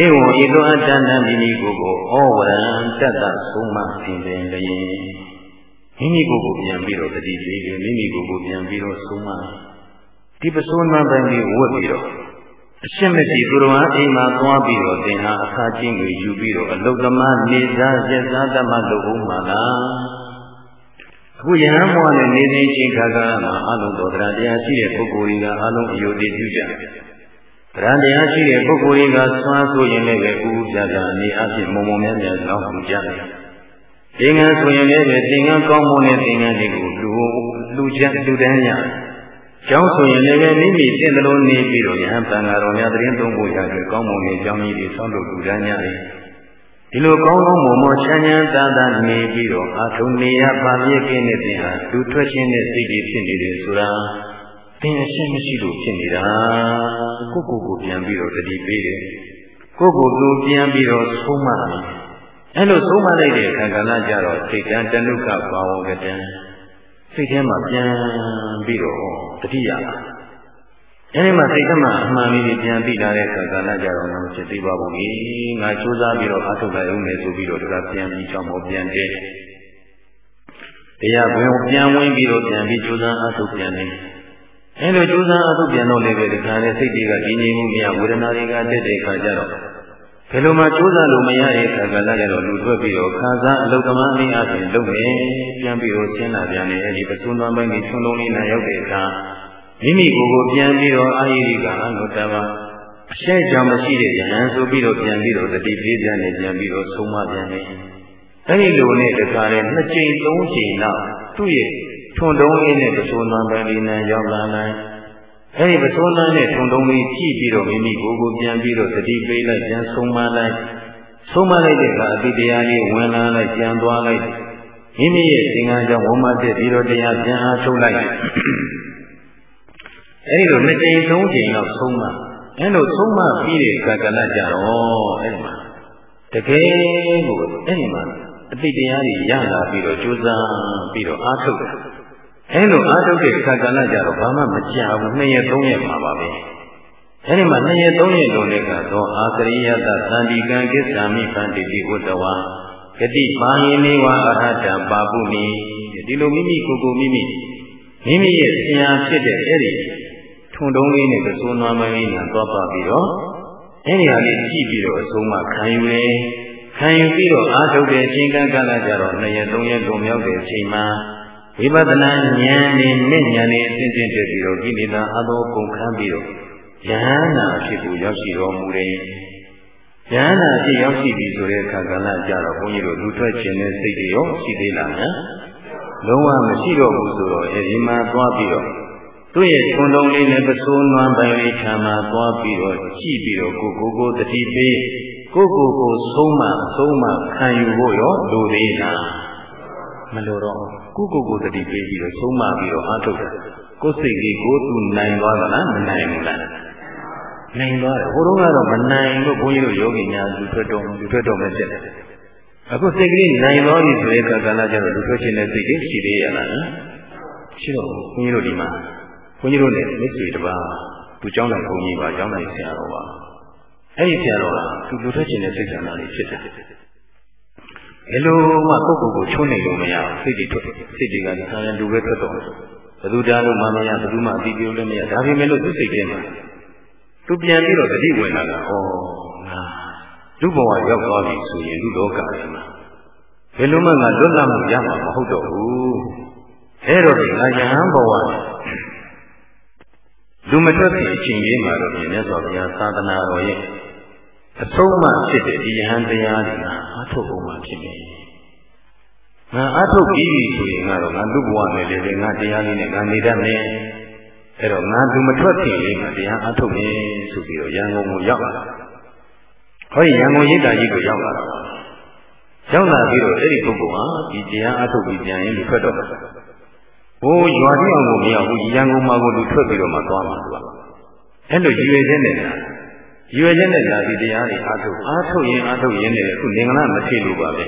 ဧဝံဤသို့အတ္တနာမိမိကိုယ်ကိုဩဝရံတတ္တဆုံးမသင်ပင်လျင်မိမိကိုယ်ကိုပြန်ပြီးတော့တတိပေးတယ်မိမိကိုယ်ကိုပြန်ပြီးတော့ဆုံးမဒီပစိုးနံပိုင်းလေးဝတ်ပြီးတော့ အရှင်းမရှိသူတော်အိမ်မှာသွားပြီးတော့သင်ဟာအခါချင်းကိုယူပြီးတော့အလုသမားနေစားရက်စားတမလုပ်ဦးမှာလားအခုယဟန်မောနဲ့နေနေချင်းခါခါမှာအလုံးတော်တရားတရားရှိတဲ့ပုဂ္ဂိုလ်တွေကအလုံးအယုဒ္ဓပြုကြတရားတရားရှိတဲ့ပုဂ္ဂိုလ်တွေကဆွမ်းဆိုရင်လည်းပဲဥပ္ပဇာအနေအချင်းမုံမုံများများလောင်းကြတယ်သင်္ကန်းဆိုရင်လည်းပဲသင်္ကန်းကောင်းမွန်တဲ့သင်္ကန်းတွေကိုလူလူချက်လူတန်းရတယ်။ ကျောင်းဆိုရင်လည်းပဲမိမိတင့်တယ်လို့နေပြီးတော့ယဟန်တန်ဃာတော်များတရင်သုံးဖို့ရတယ်ကောင်းမွန်တဲ့ကျောင်းကြီးတွေဆောင်းလို့လူတန်းရတယ်။ဒီလိုကောင်းကောင်းမွန်မွန်ချမ်းချမ်းသာသာနေပြီးတော့အာထုံနေရပါမြင့်ကင်းတဲ့သင်ဟာလူထွက်ခြင်းတဲ့စိတ်ကြီးဖြစ်နေတယ်ဆိုတာသင်အရှင်းမရှိလို့ဖြစ်နေတာ။ကိုကိုကိုပြန်ပြီးတော့တတိပေးတယ်။ကိုကိုကိုပြန်ပြီးတော့ဆုံးမတယ်အဲ့လိုသုံးမလိုက်တဲ့အခါကလည်းကြတော့စိတ်တန်တဏုကဘာဝကတံ စိတ်ထဲမှာပြန်ပြီးတော့တတိယလာအဲဒီမှာစိတ်ထဲမှာအမှန်လေးပြန်ပြီးလာတဲ့အခါကလည်းကြတော့မဖြစ်သေးပါဘူး။ငါစူးစမ်းပြီးတော့အထုတ်လိုက်အောင်လေဆိုပြီးတော့ဒါပြန်ပြီးချောင်းပေါ်ပြန်တဲ့တရားဝင်ပြန်ဝင်ပြီးတော့ပြန်ပြီးစူးစမ်းအထုတ်ပြန်နေအဲလိုစူးစမ်းအထုတ်ပြန်တော့လည်းပဲဒီခါနဲ့စိတ်တွေကကြီးငြိမ်မှုမရဝေဒနာတွေကတက်တဲ့အခါကျတော့ ဘယ်လိုမှကြိုးစားလို့မရတဲ့အခါကလည်းရတော့လူထွက်ပြီးတော့ခံစားအလုကမအင်းအပြင်လုပ်မယ်ပြန်ပြီးတော့ရှင်းလာပြန်တယ်အဲဒီပစွန်းသွမ်းပိုင်းကြီးဆွန်းလုံးလေးနဲ့ရောက်တဲ့အခါမိမိကိုယ်ကိုပြန်ပြီးတော့အာယိရိကအလို့တပါအရှက်ကြောင့်မရှိတဲ့ဉာဏ်ဆိုပြီးတော့ပြန်ပြီးတော့တတိပြေးပြန်နေပြန်ပြီးတော့ဆုံးမပြန်နေအဲဒီလိုနဲ့တခါနဲ့နှစ်ကြိမ်သုံးကြိမ်လောက်သူ့ရဲ့ထွန်တုံးလေးနဲ့ပစွန်းသွမ်းပိုင်းလေးနဲ့ရောက်လာနိုင် အဲဒီပစိုးလန်းနဲ့ထုံထုံလေးကြည့်ပြီးတော့မိမိကိုယ်ကိုပြန်ပြီးတော့သတိပေးလိုက်ပြန်ဆုံးမလိုက်ဆုံးမလိုက်တဲ့အခါအတိတရားလေးဝင်လာလိုက်ပြန်သွားလိုက်မိမိရဲ့သင်္ကန်းကြောင့်ဝမတက်ပြီးတော့တရားပြန်အားထုတ်လိုက်အဲဒီလိုနှစ်ကြိမ်သုံးကြိမ်လောက်ဆုံးမအဲလိုဆုံးမပြီးတဲ့ကာကလကြတော့အဲဒီမှာတကယ်ကိုအဲဒီမှာအတိတရားကြီးရလာပြီးတော့ကြိုးစားပြီးတော့အားထုတ်တယ် အဲလိုအားထုတ်တဲ့ခါကလကြတော့ဘာမှမကြဘူးနှစ်ရက်သုံးရက်မှာပါပဲအဲဒီမှာနှစ်ရက်သုံးရက်လုံးလေးကတော့အာကရိယတသန္တိကံကိစ္ဆာမိပန္တိတိဝတ္တဝါဂတိပါယိနေဝအရဟတပါပုနိဒီလိုမိမိကိုယ်ကိုမိမိမိမိရဲ့ဆရာဖြစ်တဲ့အဲ့ဒီထုံတုံးလေးနဲ့ကစိုးနွားမင်းလေးနဲ့သွားပါပြီးတော့အဲ့ဒီဟာလေးကြည့်ပြီးတော့အဆုံးမခံယူလေခံယူပြီးတော့အာထုတ်တဲ့အချိန်ကကလည်းကြတော့နှစ်ရက်သုံးရက်လုံးမြောက်တဲ့အချိန်မှာ ဝိပဿနာဉာဏ်နဲ့နဲ့ဉာဏ်နဲ့အစဉ်စဉ်တက်ပြီးတော့ကိလေသာအသောကုန်ခန်းပြီးတော့ဉာဏ်နာဖြစ်ကိုရောက်ရှိတော်မူတယ်။ဉာဏ်နာဖြစ်ရောက်ရှိပြီဆိုတဲ့အခါကလည်းကြတော့ဘုန်းကြီးတို့လူထွက်ခြင်းနဲ့စိတ်တွေရောရှိသေးလားညာ။လုံးဝမရှိတော့ဘူးဆိုတော့အဲဒီမှာသွားပြီးတော့သူ့ရဲ့ထွန်းလုံးလေးနဲ့ပစိုးနွမ်းပိုင်လေးခြံမှာသွားပြီးတော့ကြည့်ပြီးတော့ကိုကိုကိုတတိပေးကိုကိုကိုဆုံးမဆုံးမခံယူဖို့ရောလိုသေးလားမလိုတော့ ကိုကိုကိုတတိပေးပြီးတော့ဆုံးမပြီးတော့အားထုတ်တယ်ကိုယ်စိတ်ကြီးကိုသူနိုင်သွားသလားမနိုင်ဘူးလားနိုင်သွားတယ်ဟိုတုန်းကတော့မနိုင်လို့ဘုန်းကြီးတို့ယောဂီများလူထွက်တော်လူထွက်တော်မဲ့ဖြစ်တယ်အခုစိတ်ကလေးနိုင်သွားပြီဆိုတဲ့အခါကလည်းကျတော့လူထွက်ခြင်းတဲ့စိတ်ကြီးရှိသေးရလားရှိတော့ဘုန်းကြီးတို့ဒီမှာဘုန်းကြီးတို့လည်းမိတ်ဆွေတစ်ပါး သူเจ้าနိုင်ဘုန်းကြီးပါเจ้าနိုင်ဆရာတော်ပါအဲ့ဒီဆရာတော်ကသူလူထွက်ခြင်းတဲ့စိတ်ဆန္ဒလေးဖြစ်တယ် ဘယ်လိုမှပုဂ္ဂိုလ်ကိုချုံးနေလို့မရစိတ်တွေထွက်စိတ်တွေကဒီခါရင်လူပဲထွက်တော့ဘယ်သူတားလို့မှမရဘယ်သူမှအတိပြုလို့မရဒါပေမဲ့လို့သူစိတ်ထဲမှာသူပြန်ပြီးတော့တတိဝင်လာတာဩငါလူဘဝရောက်သွားပြီဆိုရင်လူလောကထဲမှာဘယ်လိုမှငါလွတ်လပ်မှုရမှာမဟုတ်တော့ဘူးအဲ့တော့ဒီငါယဟန်ဘဝလူမထွက်ခင်အချိန်လေးမှာတော့မြတ်စွာဘုရားသာသနာတော်ရဲ့ အဆုံးအမဖြစ်တဲ့ဒီယဟန်တရားတွေကအာထုတ်ဖို့မှဖြစ်နေငါအာထုတ်ပြီးပြီဆိုရင်ကတော့ငါလူဘဝနဲ့လည်းငါတရားလေးနဲ့ငါနေတတ်မယ်အဲ့တော့ငါလူမထွက်ခင်လေးမှာတရားအာထုတ်မယ်ဆိုပြီးတော့ရန်ကုန်ကိုရောက်လာဟောဒီရန်ကုန်ရိပ်သာကြီးကိုရောက်လာတာရောက်လာပြီးတော့အဲ့ဒီပုဂ္ဂိုလ်ဟာဒီတရားအာထုတ်ပြီးပြန်ရင်လူထွက်တော့တယ်ဟိုရွာတိအောင်ကိုမရောက်ဘူးရန်ကုန်မှာကိုလူထွက်ပြီးတော့မှသွားမှာသူကအဲ့လိုရွေခြင်းနဲ့ ရွေခြင်းနဲ့လာဒီတရားတွေအားထုတ်အားထုတ်ရင်အားထုတ်ရင်လည်းအခုလင်္ကာမဖြစ်လို့ပါပဲ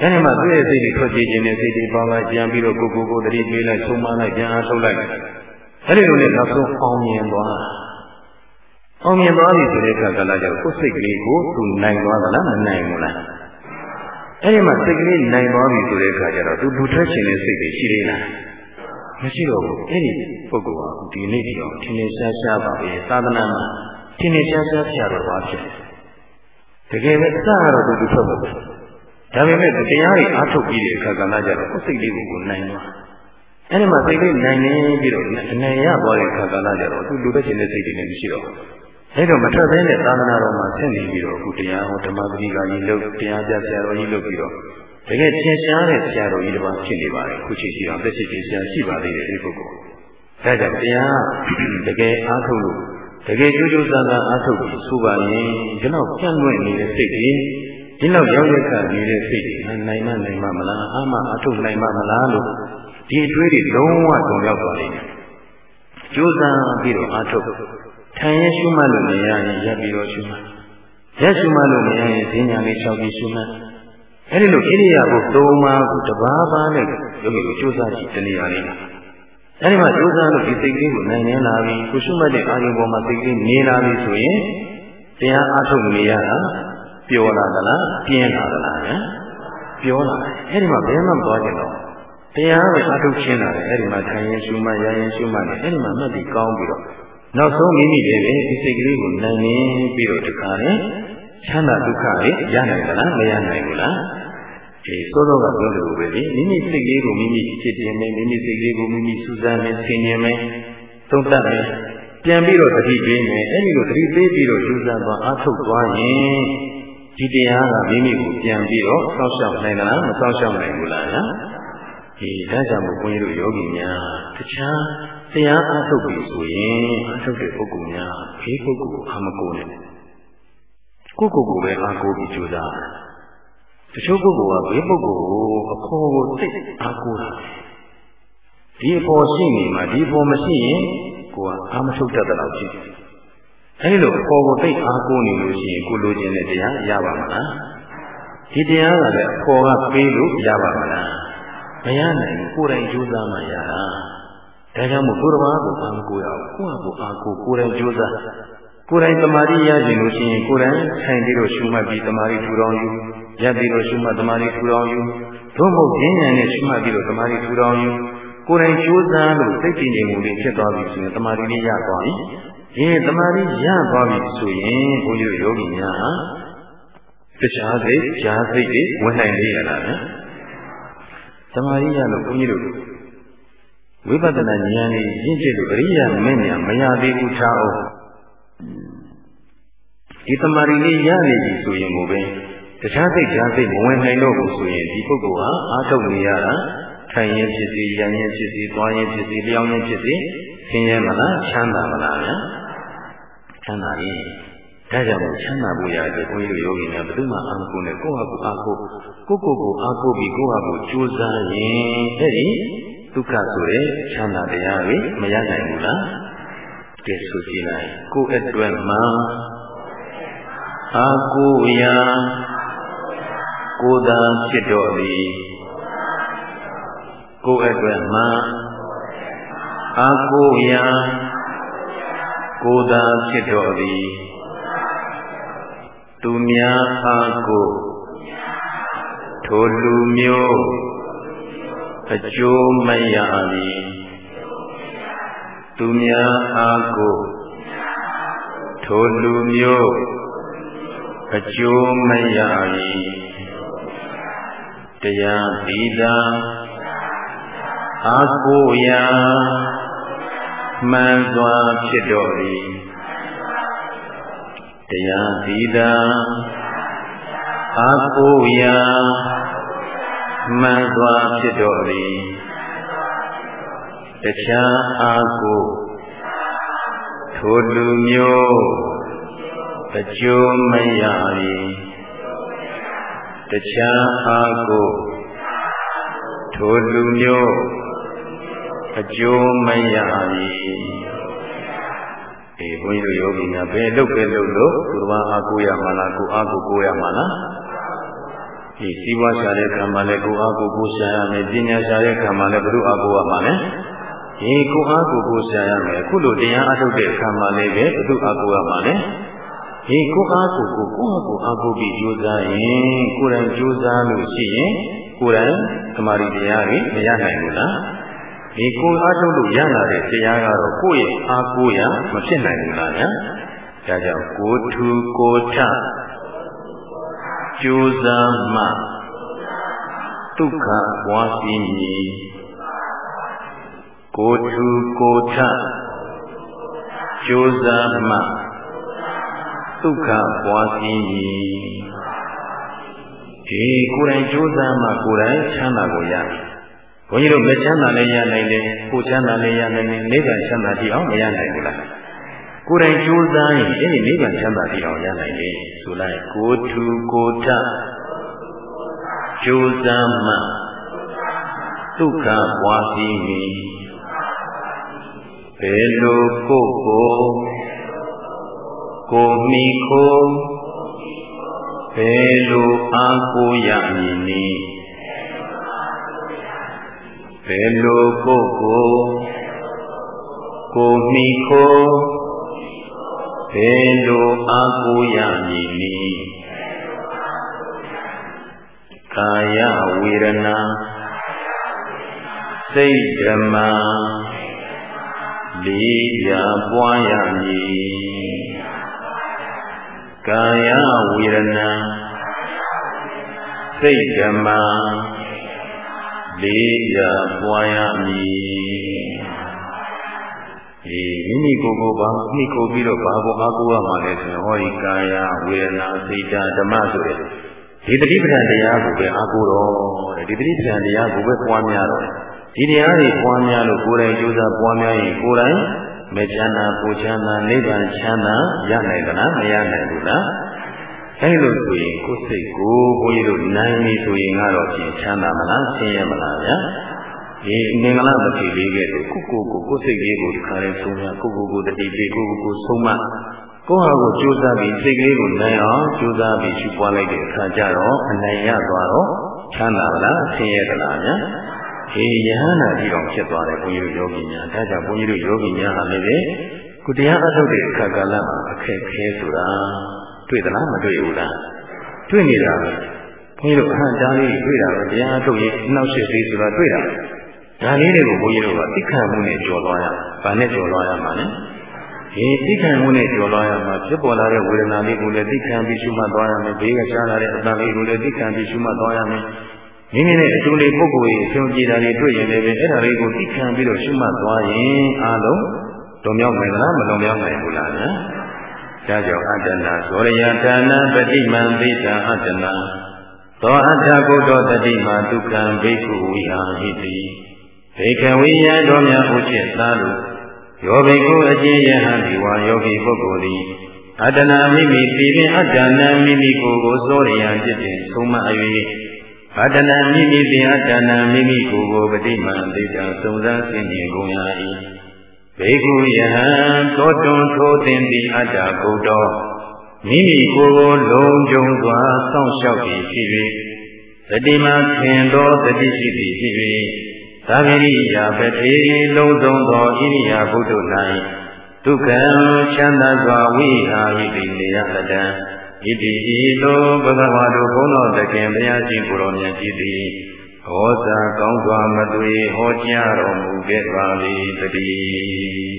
အဲ့ဒီမှာသူ့ရဲ့စိတ်တွေထွက်ပြေးခြင်းနဲ့စိတ်တွေပေါင်းလိုက်ပြန်ပြီးတော့ကိုကိုကိုတတိပေးလိုက်ဆုံးမလိုက်ပြန်အားထုတ်လိုက်အဲ့ဒီလိုနဲ့နောက်ဆုံးအောင်မြင်သွားအောင်မြင်သွားပြီဆိုတဲ့အခါကလည်းကြောင့်ကိုယ်စိတ်ကလေးကိုသူနိုင်သွားသလားမနိုင်ဘူးလားအဲ့ဒီမှာစိတ်ကလေးနိုင်သွားပြီဆိုတဲ့အခါကျတော့သူလူထွက်ခြင်းတဲ့စိတ်တွေရှိသေးလားမရှိတော့ဘူးအဲ့ဒီပုဂ္ဂိုလ်ဟာဒီနေ့ဒီတော့ထင်ထင်ရှားရှားပါပဲသာသနာမှာ ထင်ထင်ရှားရှားဆရာတော်ဘာဖြစ်တကယ်ပဲအစကတော့သူလူထွက်မှာပဲဒါပေမဲ့တရားတွေအားထုတ်ပြီးတဲ့အခါကလည်းကြတော့ကိုယ်စိတ်လေးကိုနိုင်သွားအဲ့ဒီမှာစိတ်လေးနိုင်နေပြီးတော့အနိုင်ရသွားတဲ့အခါကလည်းကြတော့သူလူထွက်ခြင်းတဲ့စိတ်တွေလည်းမရှိတော့ဘူးအဲ့တော့မထွက်သေးတဲ့သာသနာတော်မှာဆင့်နေပြီးတော့အခုတရားဟောဓမ္မပတိကကြီးလုပ်တရားပြဆရာတော်ကြီးလုပ်ပြီးတော့တကယ်သင်ရှားတဲ့ဆရာတော်ကြီးတစ်ပါးဖြစ်နေပါတယ်ခုချိန်ရှိအောင်သက်ရှိရှိဆရာရှိပါသေးတယ်ဒီပုဂ္ဂိုလ်ဒါကြောင့်တရားတကယ်အားထုတ်လို့ တကယ်ကြိုးကြိုးစားစားအားထုတ်ပြီးဆိုပါရင်ဒီလောက်ပြန့်လွင့်နေတဲ့စိတ်ကြီးဒီလောက်ရောက်ရခနေတဲ့စိတ်ကြီးနိုင်မနိုင်မမလားအာမအားထုတ်နိုင်မမလားလို့ဒီအတွေးတွေလုံးဝတုံရောက်သွားလိမ့်မယ်ကြိုးစားပြီးတော့အားထုတ်ထိုင်ရရှုမှတ်လို့မရရင်ရပ်ပြီးတော့ရှုမှတ်ရက်ရှုမှတ်လို့မရရင်ဈဉ္ညာလေး၆ပြီးရှုမှတ်အဲဒီလိုဣရိယာပုသုံးပါးကိုတပါးပါးနဲ့ယောဂီကိုကြိုးစားကြည့်တနေရာလေး အဲဒီမှာကြိုးစားလို့ဒီစိတ်ကလေးကိုနိုင်နေလာပြီကိုရှုမှတ်တဲ့အာရုံပေါ်မှာစိတ်ကလေးနေလာပြီဆိုရင်တရားအားထုတ်နေရတာပျော်လာသလားပြင်းလာသလားဟမ်ပျော်လာတယ်အဲဒီမှာဘယ်မှမသွားကြတော့တရားပဲအားထုတ်ခြင်းလာတယ်အဲဒီမှာထိုင်ရင်ရှုမှတ်ရရင်ရှုမှတ်တယ်အဲဒီမှာမှတ်ပြီးကောင်းပြီးတော့နောက်ဆုံးမိမိလည်းပဲဒီစိတ်ကလေးကိုနိုင်နေပြီးတော့တခါလေချမ်းသာဒုက္ခတွေရနိုင်သလားမရနိုင်ဘူးလား ဒီသောသောကပြောလို့ပဲလေမိမိစိတ်လေးကိုမိမိဖြစ်တင်မယ်မိမိစိတ်လေးကိုမိမိစူးစမ်းမယ်ဆင်ញင်မယ်သုံးသပ်မယ်ပြန်ပြီးတော့တတိပေးမယ်အဲဒီလိုတတိပေးပြီးတော့ယူဆသွားအားထုတ်သွားရင်ဒီတရားကမိမိကိုပြန်ပြီးတော့စောင့်ရှောက်နိုင်သလားမစောင့်ရှောက်နိုင်ဘူးလားနော်ဒီဒါကြောင့်မို့ဘုန်းကြီးတို့ယောဂီများတခြားတရားအားထုတ်ပြီဆိုရင်အားထုတ်တဲ့ပုဂ္ဂိုလ်များဘေးပုဂ္ဂိုလ်ကိုအာမကိုနဲ့ကိုယ့်ကိုယ်ကိုပဲအားကိုးပြီးကြိုးစား တချို့ပုဂ္ဂိုလ်ကဘေးပုဂ္ဂိုလ်ကိုအခေါ်ကိုသိအားကိုးတာဒီအပေါ်ရှိနေမှာဒီအပေါ်မရှိရင်ကိုယ်ကအာမထုတ်တတ်တဲ့လောက်ရှိတယ်အဲဒီလိုအပေါ်ကိုသိအားကိုးနေလို့ရှိရင်ကိုလိုချင်တဲ့တရားရပါမလားဒီတရားကလည်းအပေါ်ကပေးလို့ရပါမလားမရနိုင်ဘူးကိုယ်တိုင်ကြိုးစားမှရတာဒါကြောင့်မို့ကိုယ်တော်ဘာကိုအာမကိုရအောင်ကိုယ့်ဟာကိုအာကိုကိုယ်တိုင်ကြိုးစားကိုယ်တိုင်တမာတိရခြင်းလို့ရှိရင်ကိုယ်တိုင်ဆိုင်ပြီးတော့ရှုမှတ်ပြီးတမာတိထူထောင်ယူ ရပ်ပြီးတော့ရှုမှတ်တမာတိထူထောင်ယူသို့မဟုတ်ဉာဏ်ဉာဏ်နဲ့ရှုမှတ်ပြီးတော့တမာတိထူထောင်ယူကိုယ်တိုင်ကြိုးစားလို့စိတ်တည်ငြိမ်မှုလေးဖြစ်သွားပြီဆိုရင်တမာတိလေးရသွားပြီဒီတမာတိရသွားပြီဆိုရင်ဘုန်းကြီးတို့ယောဂီများဟာတရားစိတ်ကြားစိတ်တွေဝင်နိုင်လေရလားတမာတိရလို့ဘုန်းကြီးတို့ဝိပဿနာဉာဏ်လေးရင့်ကျက်လို့အရိယာမင်းညာမရသေးဘူးထားအောင်ဒီတမာရီလေးရနေပြီဆိုရင်ကိုပဲ တခြားစိတ်ကြားစိတ်မဝင်နိုင်တော့ဘူးဆိုရင်ဒီပုဂ္ဂိုလ်ဟာအာထုတ်နေရတာထိုင်ရင်ဖြစ်စီရန်ရင်ဖြစ်စီသွားရင်ဖြစ်စီလျောင်းရင်ဖြစ်စီဆင်းရဲမလားချမ်းသာမလားဗျာချမ်းသာရင်ဒါကြောင့်ချမ်းသာဖို့ရတဲ့ဘုန်းကြီးတို့ယောဂီများဘယ်သူမှအာမကိုနဲ့ကိုယ့်ဟာကိုယ်အားကိုကိုယ့်ကိုယ်ကိုအားကိုပြီးကိုယ့်ဟာကိုယ်ကြိုးစားရင်အဲ့ဒီဒုက္ခဆိုတဲ့ချမ်းသာတရားတွေမရနိုင်ဘူးလားကဲဆိုကြည့်လိုက်ကိုယ့်အတွက်မှာအာကိုရာ ကိုယ်သာဖြစ်တော်သည်ကိုယ်အတွက်မှာအာကိုရာကိုယ်သာဖြစ်တော်သည်သူများအားကိုထိုလူမျိုးအကျိုးမရမည်သူများအားကိုထိုလူမျိုးအကျိုးမရမည် တရားဒီသာအာကိုရာမှန်စွာဖြစ်တော်၏တရားဒီသာအာကိုရာမှန်စွာဖြစ်တော်၏တခြားအာကိုထိုလူမျိုးအကျိုးမရ၏ တခြားအာကိုထိုလူမျိုးအကျိုးမရ၏အေးဘုန်းကြီးတို့ယောဂီများဘယ်လုပ်ပဲလုပ်လို့သူတော်အားကိုးရမှာလားကိုအားကိုကိုးရမှာလားဒီစီးပွားရှာတဲ့ခံမှာလည်းကိုအားကိုကိုးရှာရမယ်ပညာရှာတဲ့ခံမှာလည်းဘုရုအားကိုးရမှာလဲဒီကိုအားကိုကိုးရှာရမယ်အခုလိုတရားအထုတ်တဲ့ခံမှာလည်းပဲဘုရုအားကိုးရမှာလဲ ဒီကိုအားကိုကိုကိုအားကိုအားကိုပြီးကြိုးစားရင်ကိုယ်တိုင်ကြိုးစားလို့ရှိရင်ကိုယ်တိုင်သမာဓိတရားတွေမရနိုင်ဘူးလားဒီကိုယ်အားထုတ်လို့ရလာတဲ့တရားကတော့ကိုယ့်ရဲ့အားကိုးရမဖြစ်နိုင်ဘူးလားညာဒါကြောင့်ကိုထူကိုထကြိုးစားမှဒုက္ခပွားစီမည်ကိုထူကိုထကြိုးစားမှ ဒုက္ခပွားစီမည်ဒီကိုယ်တိုင်ကြိုးစားမှကိုယ်တိုင်ချမ်းသာကိုရတယ်ဘုန်းကြီးတို့မချမ်းသာလည်းရနိုင်တယ်ကိုချမ်းသာလည်းရနိုင်တယ်နိဗ္ဗာန်ချမ်းသာကြည့်အောင်မရနိုင်ဘူးလားကိုယ်တိုင်ကြိုးစားရင်အဲ့ဒီနိဗ္ဗာန်ချမ်းသာကြည့်အောင်ရနိုင်တယ်ဆိုလိုက်ကိုထူကိုထကြိုးစားမှဒုက္ခဝါစီမီဘယ်လိုကိုကို ကိုမိခိုးဘယ်လိုအားကိုရမည်နည်းဘယ်လိုကိုကိုကိုမိခိုးဘယ်လိုအားကိုရမည်နည်းကာယဝေဒနာစိတ်ဓမ္မလေးပြပွားရမည် ကာယဝေဒနာစိတ်ဓမ္မလေးပြပွားရမည်ဒီမိမိကိုယ်ကိုယ်ပါမိကိုပြီးတော့ဘာကိုအားကိုးရမှာလဲဆိုရင်ဟောဒီကာယဝေဒနာစိတ်ဓမ္မဆိုတဲ့ဒီတတိပဌာန်တရားကိုပဲအားကိုးတော့တဲ့ဒီတတိပဌာန်တရားကိုပဲပွားများတော့ဒီတရားတွေပွားများလို့ကိုယ်တိုင်ကြိုးစားပွားများရင်ကိုယ်တိုင် မချမ်းသာပူချမ်းသာနိဗ္ဗာန်ချမ်းသာရနိုင်သလားမရနိုင်ဘူးလားအဲလိုဆိုရင်ကိုယ်စိတ်ကိုဘုန်းကြီးတို့နိုင်ပြီဆိုရင်ကတော့ပြင်ချမ်းသာမလားဆင်းရဲမလားဗျာဒီမင်္ဂလာမထေလေးကဲကိုကိုကိုကိုစိတ်လေးကိုဒီခါလေးဆုံးရကိုကိုကိုတတိပိကိုကိုကိုဆုံးမကိုဟာကိုကြိုးစားပြီးစိတ်ကလေးကိုနိုင်အောင်ကြိုးစားပြီးရှုပွားလိုက်တဲ့အခါကျတော့အနိုင်ရသွားတော့ချမ်းသာမလားဆင်းရဲသလားဗျာ ဒီယဟနာကြီးတော်ဖြစ်သွားတယ်ဘုန်းကြီးတို့ယောဂီများဒါကြောင့်ဘုန်းကြီးတို့ယောဂီများဟာလည်းကုတရားအထုတ်တဲ့အခါကာလမှာအခက်ခဲဆိုတာတွေ့သလားမတွေ့ဘူးလားတွေ့နေတာပဲဘုန်းကြီးတို့အဟံကြားလေးတွေ့တာပဲတရားအထုတ်ရင်နောက်ရှိသေးဆိုတာတွေ့တာဒါလေးတွေကိုဘုန်းကြီးတို့ကသိခံမှုနဲ့ကြော်သွားရ။ဘာနဲ့ကြော်သွားရမှာလဲ။ဒီသိခံမှုနဲ့ကြော်သွားရမှာဖြစ်ပေါ်လာတဲ့ဝေဒနာလေးကိုလည်းသိခံပြီးရှုမှတ်သွားရမယ်။ဘေးကရှားလာတဲ့အတန်လေးကိုလည်းသိခံပြီးရှုမှတ်သွားရမယ်။ မိမိနဲ့အတူလေးပုဂ္ဂိုလ်ရဲ့အဆုံးပြေတာတွေတွေ့ရင်လည်းပဲအဲ့ဒါလေးကိုသိခံပြီးတော့ရှုမှတ်သွားရင်အားလုံးတော်မြောက်နိုင်သလားမတော်မြောက်နိုင်ဘူးလားဗျာ။ဒါကြောင့်အတ္တနာဇောရယဌာနပฏิမံသိတံအတ္တနာသောအတ္တကုတ္တတတိမာဒုက္ခံဘိက္ခုဝိဟာဟိတိဘေကဝိယတော်များဥစ္စေသာလူယောဘိက္ခုအချင်းယဟံဒီဝါယောဂီပုဂ္ဂိုလ်သည်အတ္တနာမိမိပြည်ပင်အတ္တနာမိမိကိုယ်ကိုဇောရယံဖြစ်ဖြင့်ဆုံးမအ၍ အတ္တနာမိမိပင်အတ္တနာမိမိကိုယ်ကိုပฏิမံဒိဋ္ဌစုံစမ်းဆင်ခြင်ကုန်ရ၏ဘေကုယဟန်တောတွန်ထိုးတင်သည့်အတ္တကုတ်တော်မိမိကိုယ်ကိုလုံခြုံစွာစောင့်ရှောက်ပြီးဖြစ်၍တတိမခင်သောတတိရှိသည်ဖြစ်၍သာဂရိယာပတိလုံးစုံသောဣရိယာပုဒ္ဓ၌ဒုက္ခချမ်းသာစွာဝိဟာဟိတိနေယတတံ ဣတိဤသို့ဘဂဝါတို့ဘုန်းတော်သခင်ဘုရားရှင်ကိုယ်တော်မြတ်ကြီးသည်ဟောစာကောင်းစွာမသွေဟောကြားတော်မူခဲ့ပါလေတည်း